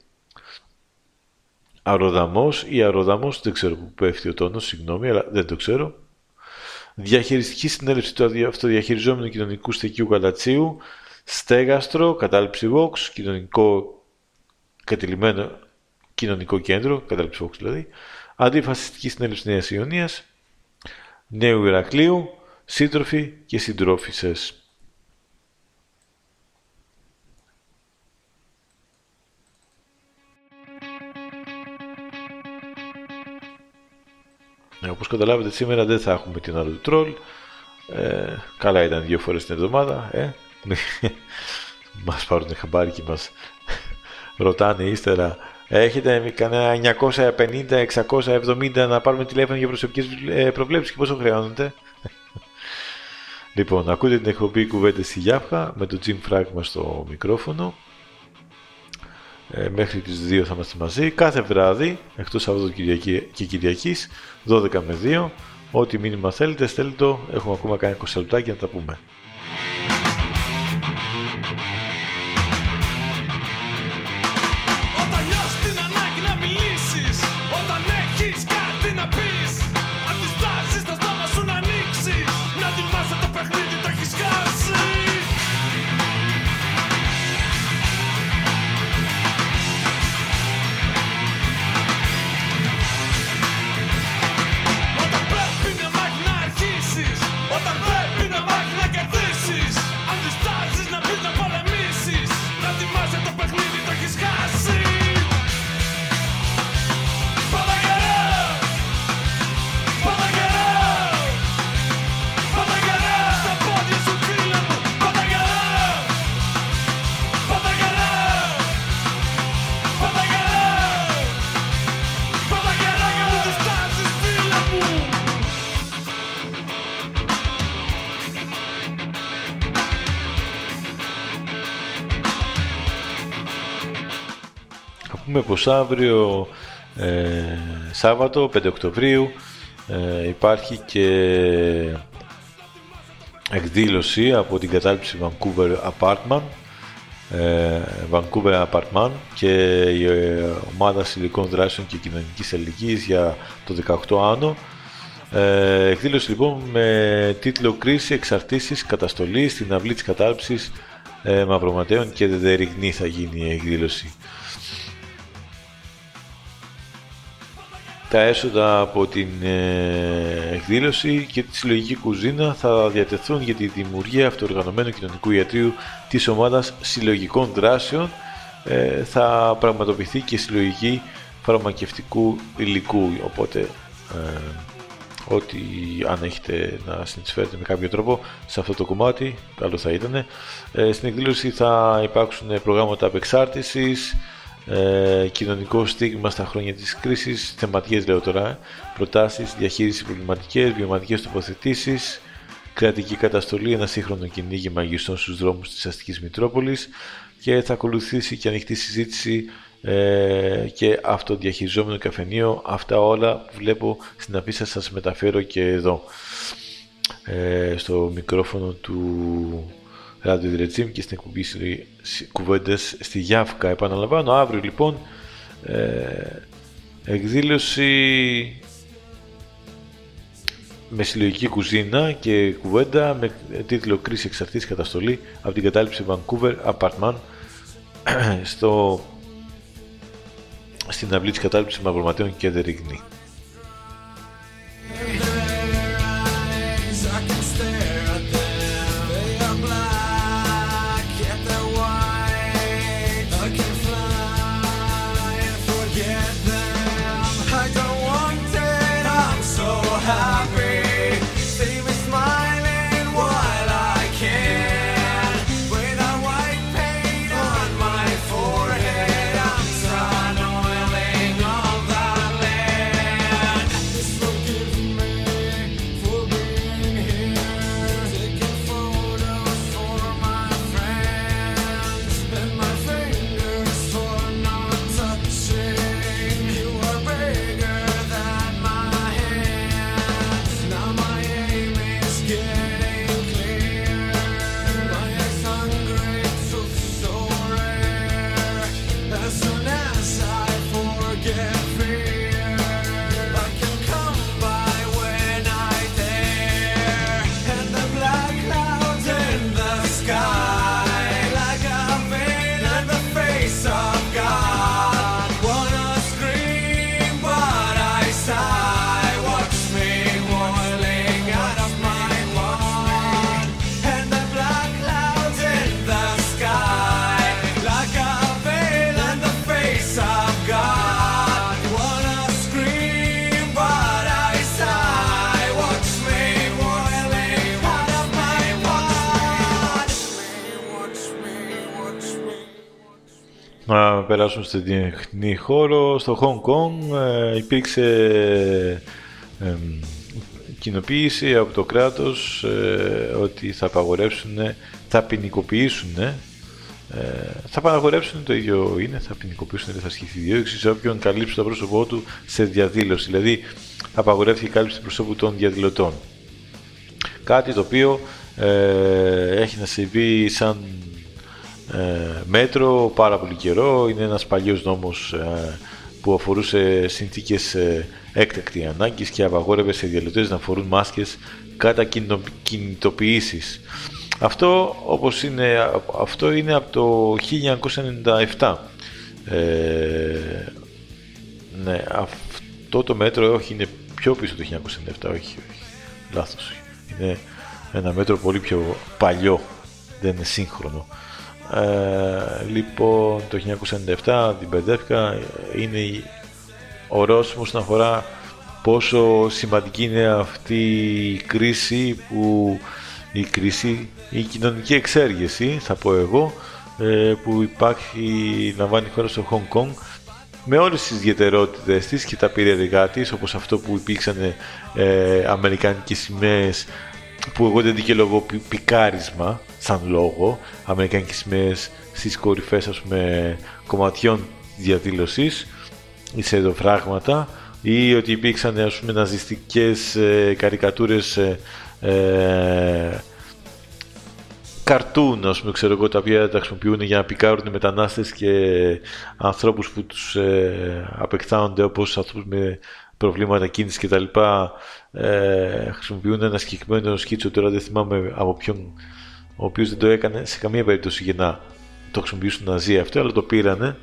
Αροδαμός ή Αροδαμός, δεν ξέρω που πέφτει ο τόνος, συγγνώμη, αλλά δεν το ξέρω. Διαχειριστική συνέλευση του αυτοδιαχειριζόμενου κοινωνικού στεκείου Καλατσίου, στέγαστρο, κατάληψη Vox, κοινωνικό κατηλημένο κοινωνικό κέντρο, κατάληψη Vox δηλαδή, αντιφασιστική συνέλευση Νέας Ιωνίας, Νέου Ηρακλείου, σύντροφοι και συντρόφισσες. Όπως καταλάβετε σήμερα δεν θα έχουμε την ώρα του τρόλ. Ε, καλά ήταν δύο φορές την εβδομάδα. Ε. μας πάρουν χαμπάρι και μας ρωτάνε ύστερα έχετε κανένα 950-670 να πάρουμε τηλέφωνο για προσωπικές ε, προβλέψεις και πόσο χρειάζονται; λοιπόν, ακούτε την εκπομπή κουβέντες στη Γιάφχα με το Jim Fragma στο μικρόφωνο. Ε, μέχρι τις 2 θα είμαστε μαζί κάθε βράδυ εκτός Σαββατό και Κυριακής 12 με 2 ό,τι μήνυμα θέλετε στέλνετε το έχουμε ακόμα κάνει 20 λεπτάκια να τα πούμε πούμε πως αύριο ε, Σάββατο 5 Οκτωβρίου ε, υπάρχει και εκδήλωση από την κατάληψη Vancouver Apartment ε, Vancouver Apartment και η ε, ομάδα συλλικών δράσεων και κοινωνικής ελληνικής για το 18 άνω ε, εκδήλωση λοιπόν με τίτλο «Κρίση, εξαρτήσεις, καταστολή» στην αυλή της κατάληψης ε, Μαυροματέων και Δεδεριγνή θα γίνει η εκδήλωση. Τα έσοδα από την ε, εκδήλωση και τη συλλογική κουζίνα θα διατεθούν για τη δημιουργία αυτοοργανωμένου κοινωνικού ιατρίου της ομάδας συλλογικών δράσεων. Ε, θα πραγματοποιηθεί και συλλογική φαρμακευτικού υλικού, οπότε ε, ότι αν έχετε να συνεισφέρετε με κάποιο τρόπο σε αυτό το κομμάτι, καλό θα ήταν. Ε, στην εκδήλωση θα υπάρξουν προγράμματα απεξάρτησης, ε, κοινωνικό στίγμα στα χρόνια της κρίσης, θεματικές λέω τώρα, προτάσεις, διαχείριση προβληματικές, βιωματικές τοποθετήσεις, κρατική καταστολή, ένα σύγχρονο κυνήγι μαγιστών στους δρόμους της αστικής Μητρόπολης και θα ακολουθήσει και ανοιχτή συζήτηση ε, και αυτοδιαχειριζόμενο καφενείο. Αυτά όλα που βλέπω στην αφήσα σας μεταφέρω και εδώ ε, στο μικρόφωνο του Radio Dream και στην εκπομπή κουβέντες στη Γιάφκα. Επαναλαμβάνω, αύριο λοιπόν ε, εκδήλωση με συλλογική κουζίνα και κουβέντα με τίτλο «Κρίση εξαρτής καταστολή» από την κατάληψη Vancouver Apartment στο, στην αυλή της κατάληψης μαυροματέων και Δεριγνή. Περάσουμε στην διεθνή χώρο. Στο Hong Kong ε, υπήρξε ε, κοινοποίηση από το κράτος ε, ότι θα απαγορεύσουν, θα ποινικοποιήσουν ε, θα απαγορεύσουν το ίδιο είναι, θα ποινικοποιήσουν, δεν θα ασχηθεί διώξη σε όποιον καλύψει το πρόσωπό του σε διαδήλωση. Δηλαδή, απαγορεύτηκε η κάλυψη του προσώπου των διαδηλωτών. Κάτι το οποίο ε, έχει να συμβεί σαν ε, μέτρο πάρα πολύ καιρό. Είναι ένας παλιός νόμος ε, που αφορούσε συνθήκες ε, έκτακτη ανάγκης και απαγόρευε σε διαλυτές να φορούν μάσκες κατά κινητοποιήσεις. Αυτό, όπως είναι, αυτό είναι από το 1997. Ε, ναι, αυτό το μέτρο όχι είναι πιο πίσω το 1997, όχι, όχι, λάθος. Είναι ένα μέτρο πολύ πιο παλιό, δεν είναι σύγχρονο. Ε, λοιπόν, το 1997 την μπερδεύτηκα. Είναι ορόσημο όσον αφορά πόσο σημαντική είναι αυτή η κρίση που η κρίση, η κοινωνική εξέργεση θα πω εγώ ε, που υπάρχει, λαμβάνει χώρα στο Hong Kong με όλες τις ιδιαιτερότητες της και τα περίεργά της όπως αυτό που υπήρξαν ε, αμερικανικές σημαίες που εγώ δεν δικαιολογώ πικάρισμα σαν λόγο, αμερικανικές σημαίες στις κορυφές ας πούμε κομματιών διαδήλωσης ή σε φράγματα ή ότι υπήρξαν ας πούμε ναζιστικές ε, καρικατούρες ε, ε, καρτούν, ας πούμε, ξέρω εγώ, τα οποία τα χρησιμοποιούν για να πικάρουν μετανάστες και ανθρώπους που τους ε, απεκτάνονται όπως ανθρώπους με προβλήματα κίνησης κτλ. Ε, χρησιμοποιούν ένα συγκεκριμένο σκίτσο, τώρα δεν θυμάμαι από ποιον, ο οποίος δεν το έκανε σε καμία περίπτωση για να το χρησιμοποιήσουν να ζει αυτό, αλλά το πήρανε.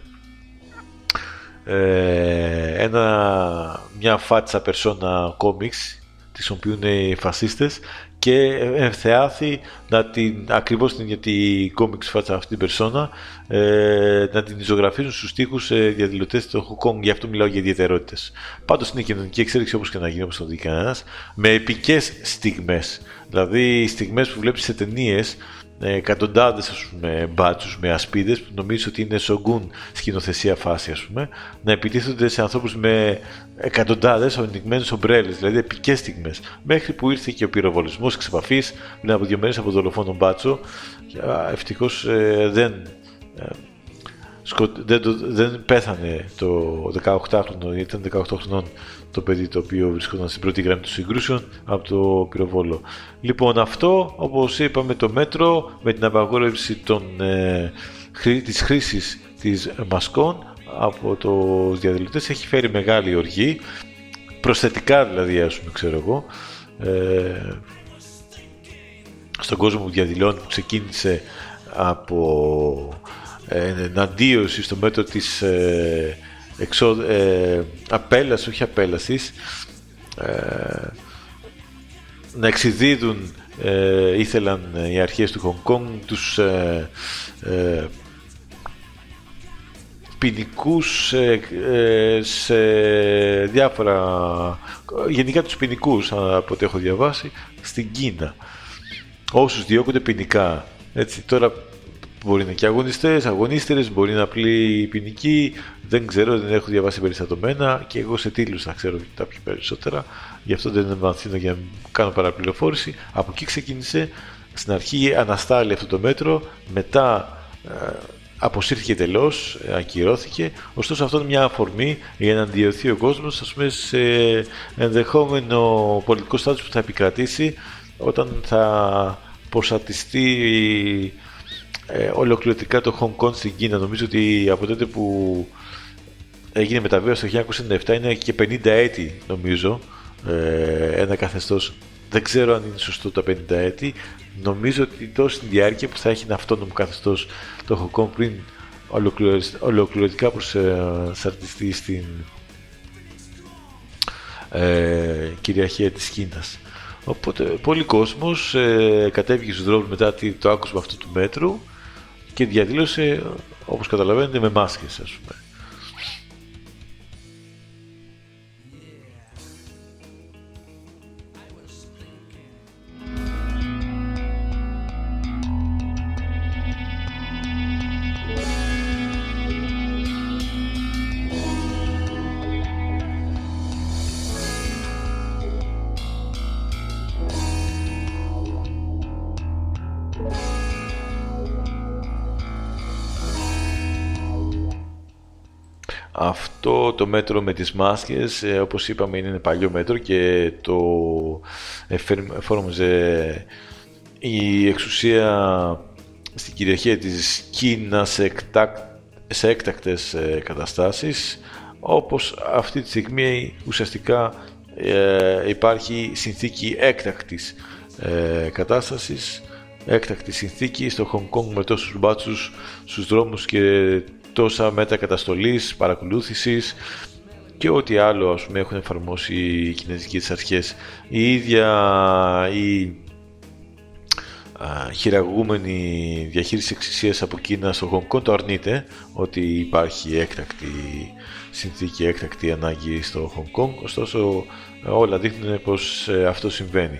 Ε, ένα, μια φάτσα περσόνα κόμιξ, τις οποίες είναι οι φασίστες και ευθεάθη να την, ακριβώς την, γιατί η κόμιξ φάτσα αυτή την περσόνα ε, να την ζωγραφίζουν στους τοίχους ε, διαδηλωτές του Χοκόνγκ, γι' αυτό μιλάω για ιδιαιτερότητες. Πάντως είναι κοινωνική εξέλιξη όπως και να γίνει όπως το δει κανένας, με επικές στιγμές. Δηλαδή στιγμές που βλέπεις σε ταινίες εκατοντάδες μπάτσους με ασπίδες που νομίζω ότι είναι σογκούν σκηνοθεσία φάση, ας πούμε, να επιτίθονται σε ανθρώπους με εκατοντάδες ανοιγμένε ομπρέλες, δηλαδή επικές στιγμές. Μέχρι που ήρθε και ο πυροβολισμός εξ επαφής πριν από δύο μέρες από δολοφόνο μπάτσο. Ευτυχώς ε, δεν ε, δεν, δεν πέθανε το 18χρονο, ήταν 18 χρονών το παιδί το οποίο βρισκόταν στην πρώτη γραμμή των συγκρούσεων από το πυροβόλο. Λοιπόν αυτό όπως είπαμε το μέτρο με την απαγόρευση των, ε, της χρήσης της μασκών από τους διαδηλωτές έχει φέρει μεγάλη οργή προσθετικά δηλαδή ας πούμε ξέρω εγώ ε, στον κόσμο που διαδηλώνει που ξεκίνησε από εναντίωση στο μέτρο της ε, εξό, ε, απέλασης, όχι απέλασης, ε, να εξειδίδουν ε, ήθελαν οι αρχές του Χονγκ Κόνγκ τους ε, ε, ποινικούς ε, σε διάφορα γενικά τους ποινικούς από ό,τι έχω διαβάσει στην Κίνα. Όσους διώκονται ποινικά έτσι τώρα Μπορεί να είναι και αγωνιστές, αγωνίστερε, μπορεί να είναι απλή ποινική. Δεν ξέρω, δεν έχω διαβάσει περιστατωμένα και εγώ σε τίτλους θα ξέρω τα πιο περισσότερα. Γι' αυτό δεν εμβαθύνω για να κάνω παραπληροφόρηση. Από εκεί ξεκίνησε. Στην αρχή αναστάλει αυτό το μέτρο, μετά ε, αποσύρθηκε τελώ, ακυρώθηκε. Ωστόσο, αυτό είναι μια αφορμή για να αντιωθεί ο κόσμος σε ενδεχόμενο πολιτικό στάτους που θα επικρατήσει όταν θα προσαρτιστεί ε, ολοκληρωτικά το Hong Kong στην Κίνα. Νομίζω ότι από τότε που έγινε μεταβίωση το 1997 είναι και 50 έτη νομίζω ε, ένα καθεστώς. Δεν ξέρω αν είναι σωστό τα 50 έτη. Νομίζω ότι τόσο στην διάρκεια που θα έχει ένα αυτόνομο καθεστώς το Hong Kong πριν ολοκληρωτικά προσαρτιστεί στην ε, κυριαρχία της Κίνας. Οπότε πολλοί κόσμος ε, κατέβηκε στους δρόμους μετά το άκουσμα αυτού του μέτρου και διαδήλωσε, όπως καταλαβαίνετε, με μάσκες, ας πούμε. Αυτό το μέτρο με τις μάσκες, ε, όπως είπαμε, είναι παλιό μέτρο και το εφάρμοζε η εξουσία στην κυριαρχία της Κίνας σε, εκτάκ, σε έκτακτες ε, καταστάσεις, όπως αυτή τη στιγμή ουσιαστικά ε, υπάρχει συνθήκη έκτακτης ε, κατάστασης, έκτακτη συνθήκη στο Χονγκ Κόνγκ με τόσους μπάτσους στους δρόμους και τόσα μέτρα καταστολής, παρακολούθησης και ό,τι άλλο ας πούμε, έχουν εφαρμόσει οι κινέζικες αρχές. Η ίδια η χειραγούμενη διαχείριση εξησίας από Κίνα στο Χονγκ το αρνείται ότι υπάρχει έκτακτη συνθήκη, έκτακτη ανάγκη στο Χονγκ ωστόσο όλα δείχνουν πως ε, αυτό συμβαίνει.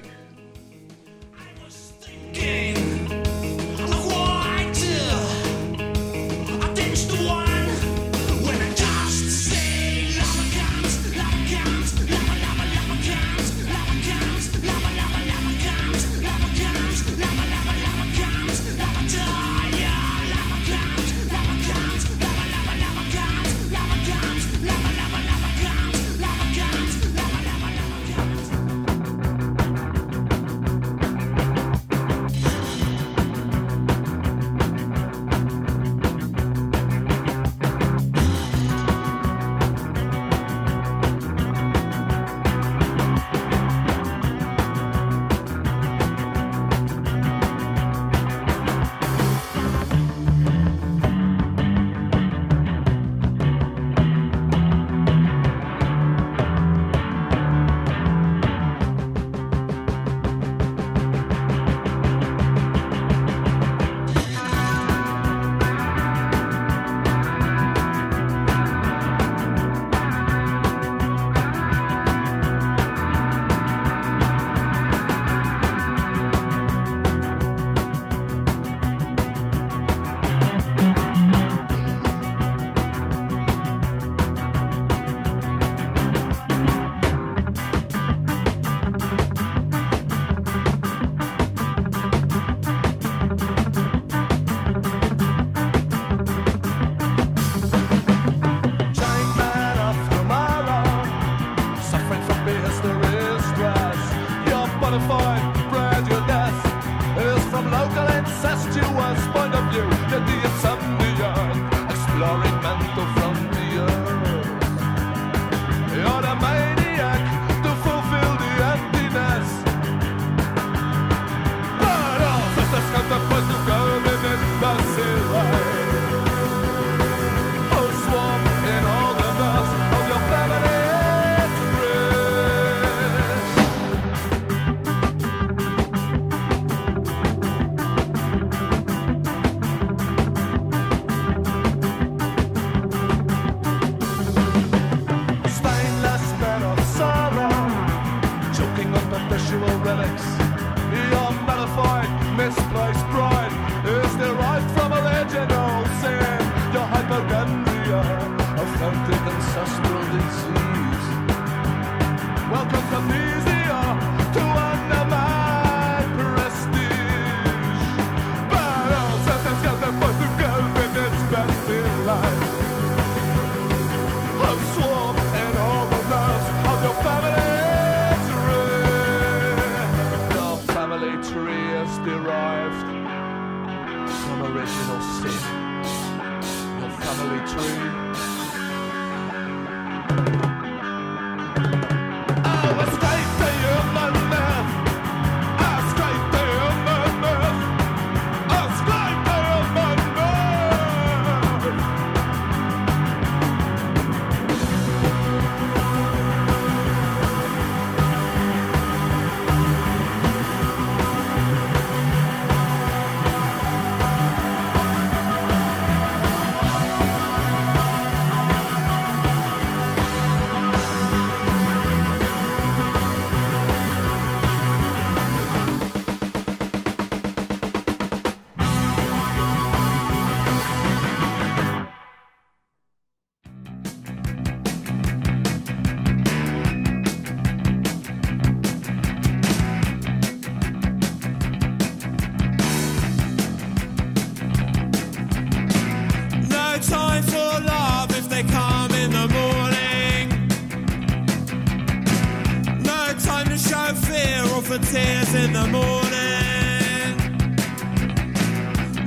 Tears in the morning.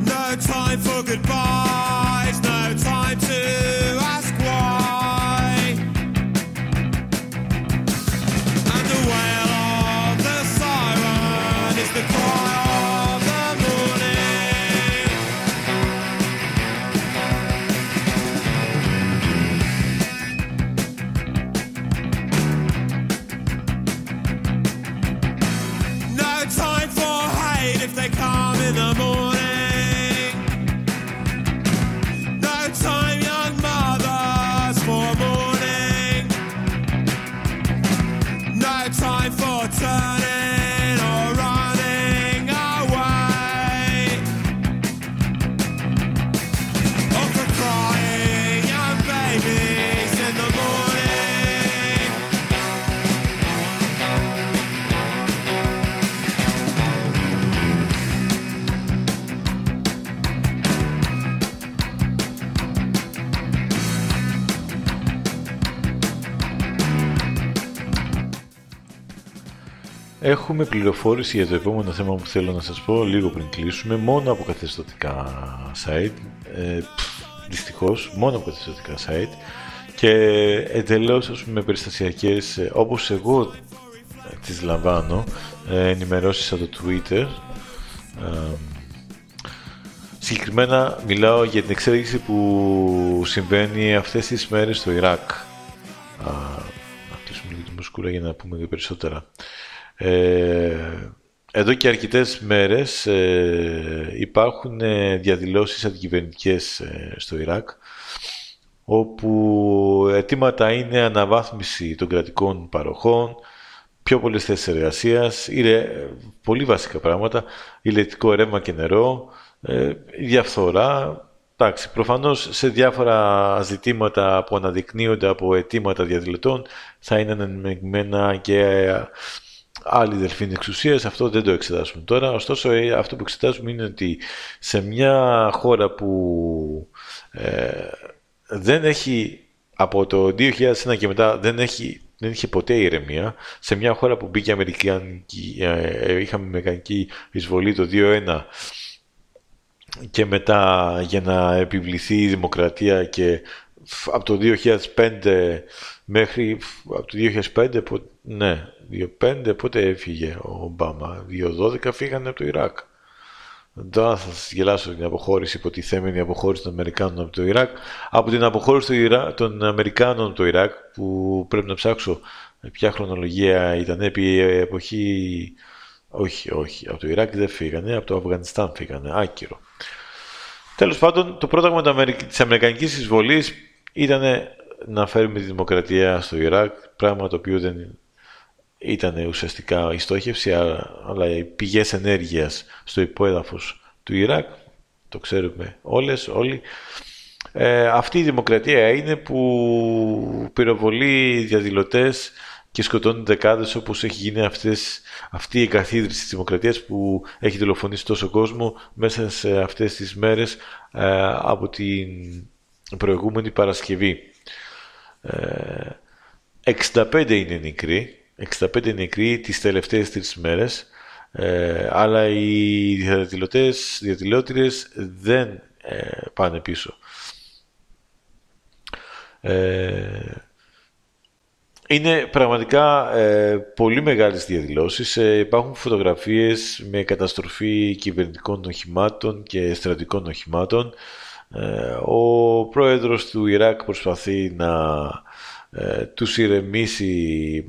No time for goodbyes. No time to Έχουμε πληροφόρηση για το επόμενο θέμα που θέλω να σας πω λίγο πριν κλείσουμε. Μόνο από καθεστωτικά site ε, πφ, δυστυχώς μόνο από καθεστωτικά site. Και εντελώς ας πούμε περιστασιακές ε, όπως εγώ ε, τις λαμβάνω ε, ενημερώσεις από το Twitter. Ε, συγκεκριμένα μιλάω για την εξέλιξη που συμβαίνει αυτές τις μέρες στο Ιράκ. Α, να κλείσουμε λίγο τη μουσκούρα για να πούμε λίγο περισσότερα ε, εδώ και αρκετές μέρες ε, υπάρχουν ε, διαδηλώσεις αντικυβερνητικές ε, στο Ιράκ όπου αιτήματα είναι αναβάθμιση των κρατικών παροχών, πιο πολλές θέσεις εργασίας, είναι ε, πολύ βασικά πράγματα, ηλεκτρικό ρεύμα και νερό, ε, διαφθορά, εντάξει, προφανώς σε διάφορα ζητήματα που αναδεικνύονται από αιτήματα διαδηλωτών θα είναι αναμειγμένα και ε, άλλη δελφίνη εξουσίας, αυτό δεν το εξετάσουμε τώρα. Ωστόσο, ε, αυτό που εξετάζουμε είναι ότι σε μια χώρα που ε, δεν έχει από το 2001 και μετά δεν έχει δεν είχε ποτέ ηρεμία. Σε μια χώρα που μπήκε αμερικανική, ε, ε, είχαμε αμερικανική εισβολή το 2-1 και μετά για να επιβληθεί η δημοκρατία και φ, από το 2005 μέχρι φ, από το 2005 πο- ναι, 2005 πότε έφυγε ο Ομπάμα; 2012 φύγανε από το Ιράκ Τώρα θα σας γελάσω την αποχώρηση, υποτιθέμενη αποχώρηση των Αμερικάνων από το Ιράκ. Από την αποχώρηση του Ιρά- των Αμερικάνων από το Ιράκ, που πρέπει να ψάξω ποια χρονολογία ήταν, επί εποχή... Όχι, όχι, από το Ιράκ δεν φύγανε, από το Αφγανιστάν φύγανε, άκυρο. Τέλος πάντων, το πρόταγμα του Αμερικ- της Αμερικανικής εισβολής ήταν να φέρουμε τη δημοκρατία στο Ιράκ, πράγμα το οποίο δεν ήταν ουσιαστικά η στόχευση, α- αλλά οι πηγές ενέργειας στο υπόεδαφος του Ιράκ, το ξέρουμε όλες, όλοι, ε, αυτή η δημοκρατία είναι που πυροβολεί διαδηλωτές και σκοτώνει δεκάδες όπως έχει γίνει αυτές, αυτή η εγκαθίδρυση της δημοκρατίας που έχει δολοφονήσει τόσο κόσμο μέσα σε αυτές τις μέρες ε, από την προηγούμενη Παρασκευή. Ε, 65 είναι νεκροί, 65 νεκροί τις τελευταίες τρεις μέρες, ε, αλλά οι διαδηλωτές, διαδηλώτριες δεν ε, πάνε πίσω. Ε, είναι πραγματικά ε, πολύ μεγάλες διαδηλώσεις. Ε, υπάρχουν φωτογραφίες με καταστροφή κυβερνητικών οχημάτων και στρατικών οχημάτων. Ε, ο πρόεδρος του Ιράκ προσπαθεί να ε, τους ηρεμήσει,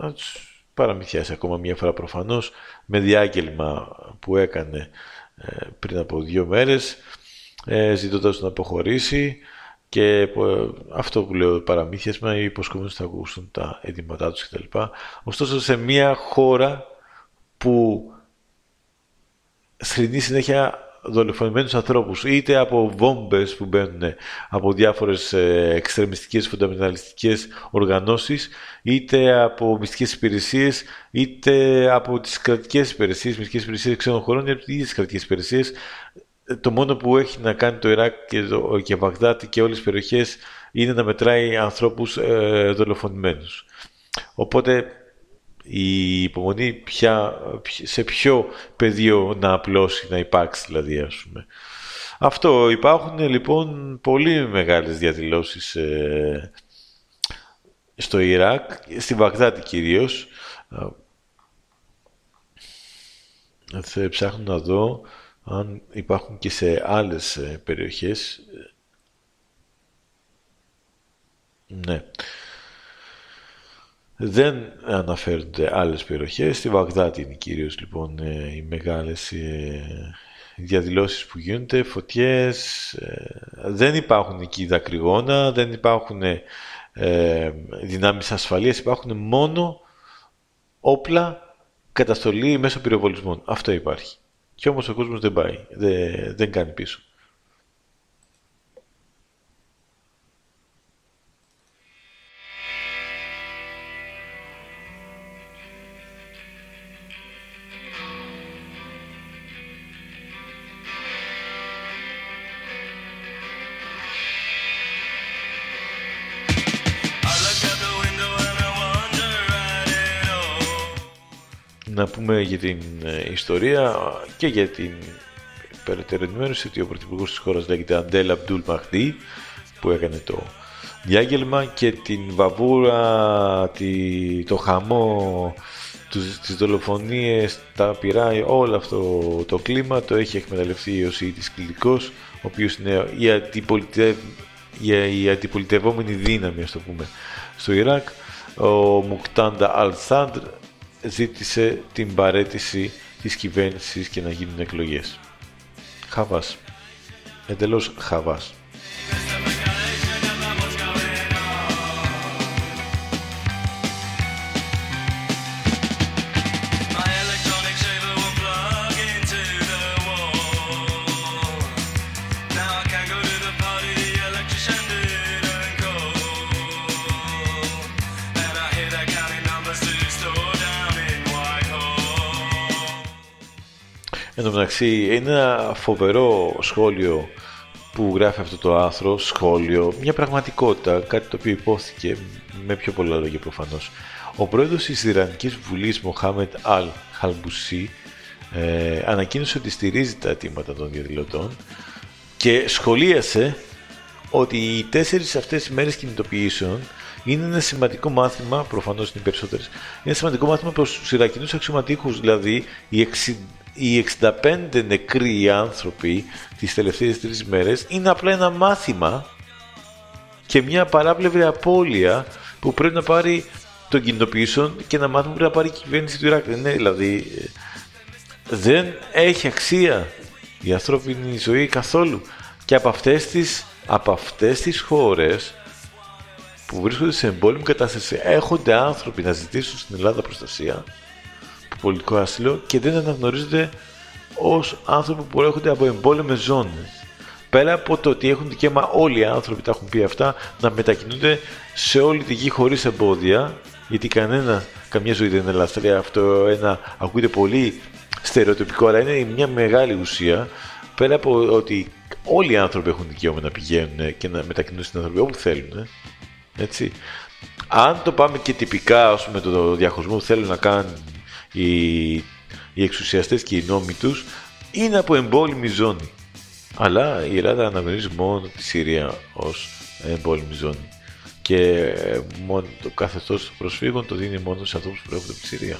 να τους παραμυθιάσει ακόμα μια φορά προφανώς, με διάγγελμα που έκανε ε, πριν από δύο μέρες, ε, ζητώντας να αποχωρήσει. Και ε, αυτό που λέω παραμύθιασμα, οι υποσχόμενοι θα ακούσουν τα αιτήματά τους κτλ. Ωστόσο σε μια χώρα που θρυνεί συνέχεια δολοφονημένους ανθρώπους είτε από βόμβες που μπαίνουν από διάφορες ε, εξτρεμιστικές φονταμεταλιστικές οργανώσεις είτε από μυστικές υπηρεσίες είτε από τις κρατικές υπηρεσίες, μυστικές υπηρεσίες ξένων χωρών ή από τις ίδιες κρατικές υπηρεσίες το μόνο που έχει να κάνει το Ιράκ και, το, και Βαγδάτη και όλες τις περιοχές είναι να μετράει ανθρώπους ε, δολοφονημένους. Οπότε η υπομονή πια, σε ποιο πεδίο να απλώσει, να υπάρξει δηλαδή ας πούμε. Αυτό υπάρχουν λοιπόν πολύ μεγάλες διαδηλώσεις ε, στο Ιράκ, στη Βαγδάτη κυρίως. Θα ψάχνω να δω αν υπάρχουν και σε άλλες ε, περιοχές. Ναι. Δεν αναφέρονται άλλες περιοχές. Στη Βαγδάτη είναι κυρίως λοιπόν ε, οι μεγάλες ε, διαδηλώσεις που γίνονται, φωτιές. Δεν υπάρχουν εκεί δακρυγόνα, δεν υπάρχουν δυνάμεις ασφαλείας, υπάρχουν μόνο όπλα καταστολή μέσω πυροβολισμών. Αυτό υπάρχει. Και όμως ο κόσμος δεν πάει, δεν, δεν κάνει πίσω. Να πούμε για την ε, ιστορία και για την περαιτέρω ενημέρωση ότι ο πρωθυπουργός της χώρας λέγεται Αντέλ Αμπτούλ Μαχτή που έκανε το διάγγελμα και την βαβούρα, τη, το χαμό, τους, τις δολοφονίες, τα πειρά, όλο αυτό το κλίμα το έχει εκμεταλλευτεί ο Σιήτης Κλητικός, ο οποίος είναι η, αντιπολιτευ, η, η αντιπολιτευόμενη δύναμη, ας το πούμε, στο Ιράκ. Ο Μουκτάντα Αλσάντρ ζήτησε την παρέτηση της κυβέρνησης και να γίνουν εκλογές. Χαβάς. Εντελώς χαβάς. Εν τω μεταξύ, είναι ένα φοβερό σχόλιο που γράφει αυτό το άθρο, σχόλιο, μια πραγματικότητα, κάτι το οποίο υπόθηκε με πιο πολλά λόγια προφανώς. Ο πρόεδρος της Ιρανικής Βουλής, Μοχάμετ Αλ Χαλμπουσί, ε, ανακοίνωσε ότι στηρίζει τα αιτήματα των διαδηλωτών και σχολίασε ότι οι τέσσερις αυτές οι μέρες κινητοποιήσεων είναι ένα σημαντικό μάθημα, προφανώς είναι οι περισσότερες, είναι ένα σημαντικό μάθημα προς τους Ιρακινούς αξιωματικούς, δηλαδή οι, 60 οι 65 νεκροί άνθρωποι τις τελευταίες τρεις μέρες είναι απλά ένα μάθημα και μια παράπλευρη απώλεια που πρέπει να πάρει τον κινητοποιήσεων και να μάθουμε πρέπει να πάρει η κυβέρνηση του Ιράκ. Ναι, δηλαδή ε, δεν έχει αξία η ανθρώπινη ζωή καθόλου. Και από αυτές τις, από αυτές τις χώρες που βρίσκονται σε εμπόλεμη κατάσταση έχονται άνθρωποι να ζητήσουν στην Ελλάδα προστασία πολιτικό άσυλο και δεν αναγνωρίζονται ως άνθρωποι που προέρχονται από εμπόλεμες ζώνες. Πέρα από το ότι έχουν δικαίωμα όλοι οι άνθρωποι, τα έχουν πει αυτά, να μετακινούνται σε όλη τη γη χωρίς εμπόδια, γιατί κανένα, καμία ζωή δεν είναι ελευθερία. Αυτό ένα, ακούγεται πολύ στερεοτυπικό, αλλά είναι μια μεγάλη ουσία. Πέρα από ότι όλοι οι άνθρωποι έχουν δικαίωμα να πηγαίνουν και να μετακινούν στην ανθρωπία όπου θέλουν. Έτσι. Αν το πάμε και τυπικά, ας πούμε, το διαχωρισμό που θέλουν να κάνουν οι, οι εξουσιαστές και οι νόμοι τους, είναι από εμπόλεμη ζώνη. Αλλά η Ελλάδα αναγνωρίζει μόνο τη Συρία ως εμπόλεμη ζώνη. Και ε, μόνο το καθεστώς των προσφύγων το δίνει μόνο σε ανθρώπους που προέρχονται από τη Συρία.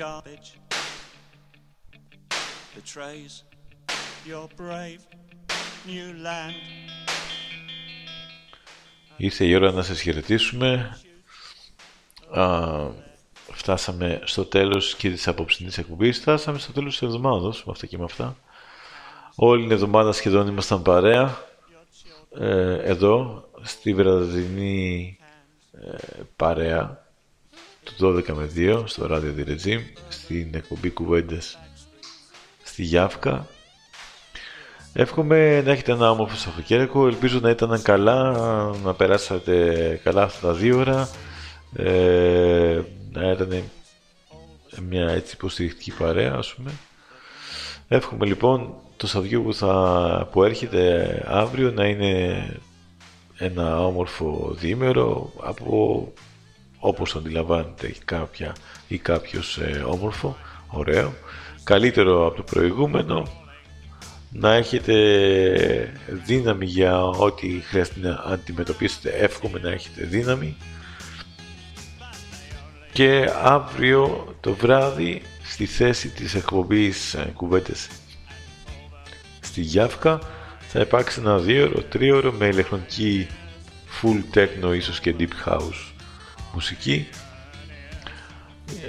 Garbage betrays your brave new land. Ήρθε η ώρα να σας χαιρετήσουμε. Α, φτάσαμε στο τέλος και της απόψινής εκπομπής. Φτάσαμε στο τέλος της εβδομάδας, με αυτά και με αυτά. Όλη την εβδομάδα σχεδόν ήμασταν παρέα. Ε, εδώ, στη βραδινή ε, παρέα του 12 με 2, στο ράδιο Διρετζίμ, στην εκπομπή κουβέντες στη Γιάφκα. Εύχομαι να έχετε ένα όμορφο Σαββατοκύριακο. Ελπίζω να ήταν καλά, να περάσατε καλά αυτά τα δύο ώρα. Ε, να ήταν μια έτσι υποστηρικτική παρέα, ας πούμε. Εύχομαι λοιπόν το Σαββατοκύριακο που, θα, που έρχεται αύριο να είναι ένα όμορφο διήμερο από όπως το αντιλαμβάνεται κάποια ή κάποιος ε, όμορφο, ωραίο, καλύτερο από το προηγούμενο, να έχετε δύναμη για ό,τι χρειάζεται να αντιμετωπίσετε, εύχομαι να έχετε δύναμη. Και αύριο το βράδυ στη θέση της εκπομπής ε, κουβέντες στη Γιάφκα θα υπάρξει ένα δύο τρίωρο με ηλεκτρονική full techno ίσως και deep house μουσική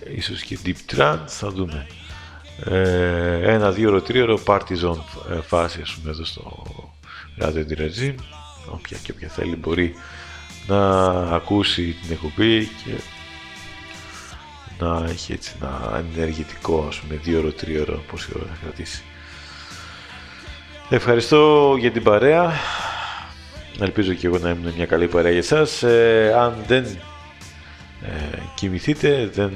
ε, ίσως και deep trance θα δούμε ε, ένα δύο ώρο τρίωρο party zone ε, φάση ας πούμε εδώ στο Radio Regime όποια και όποια θέλει μπορεί να ακούσει την εκπομπή και να έχει έτσι ένα ενεργητικό ας πούμε δύο ώρο τρίωρο πόση ώρα θα κρατήσει Ευχαριστώ για την παρέα. Ελπίζω και εγώ να ήμουν μια καλή παρέα για εσάς. Ε, αν δεν ε, κοιμηθείτε, δεν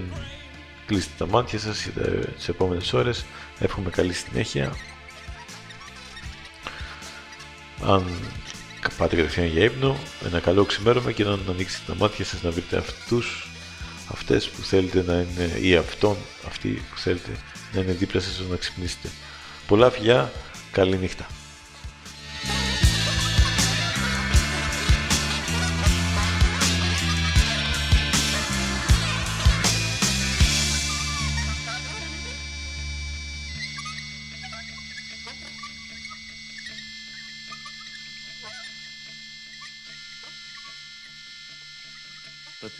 κλείσετε τα μάτια σας για τις επόμενες ώρες. Εύχομαι καλή συνέχεια. Αν πάτε κατευθείαν για ύπνο, ένα καλό ξημέρωμα και να ανοίξετε τα μάτια σας να βρείτε αυτούς, αυτές που θέλετε να είναι ή αυτόν, αυτοί που θέλετε να είναι δίπλα σας να ξυπνήσετε. Πολλά φιλιά, καλή νύχτα.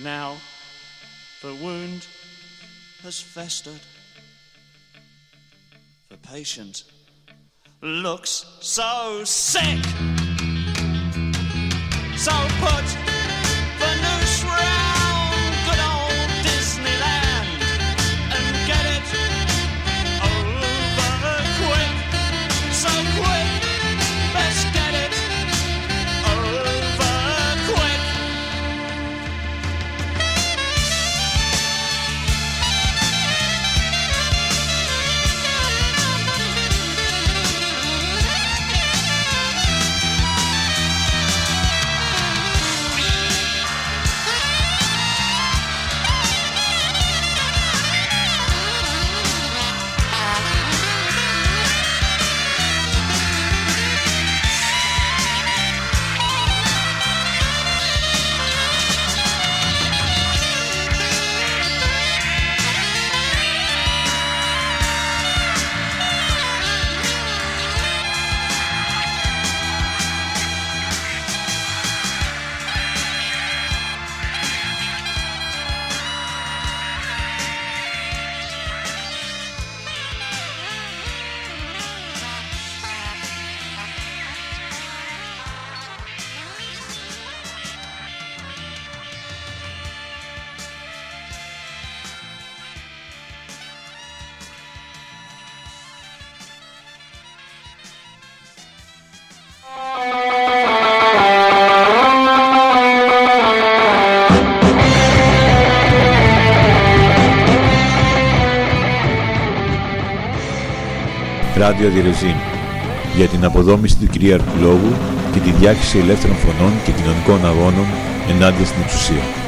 Now the wound has festered. The patient looks so sick. So put Ράδιο Διρεζίν για την αποδόμηση του κυρίαρχου λόγου και τη διάχυση ελεύθερων φωνών και κοινωνικών αγώνων ενάντια στην εξουσία.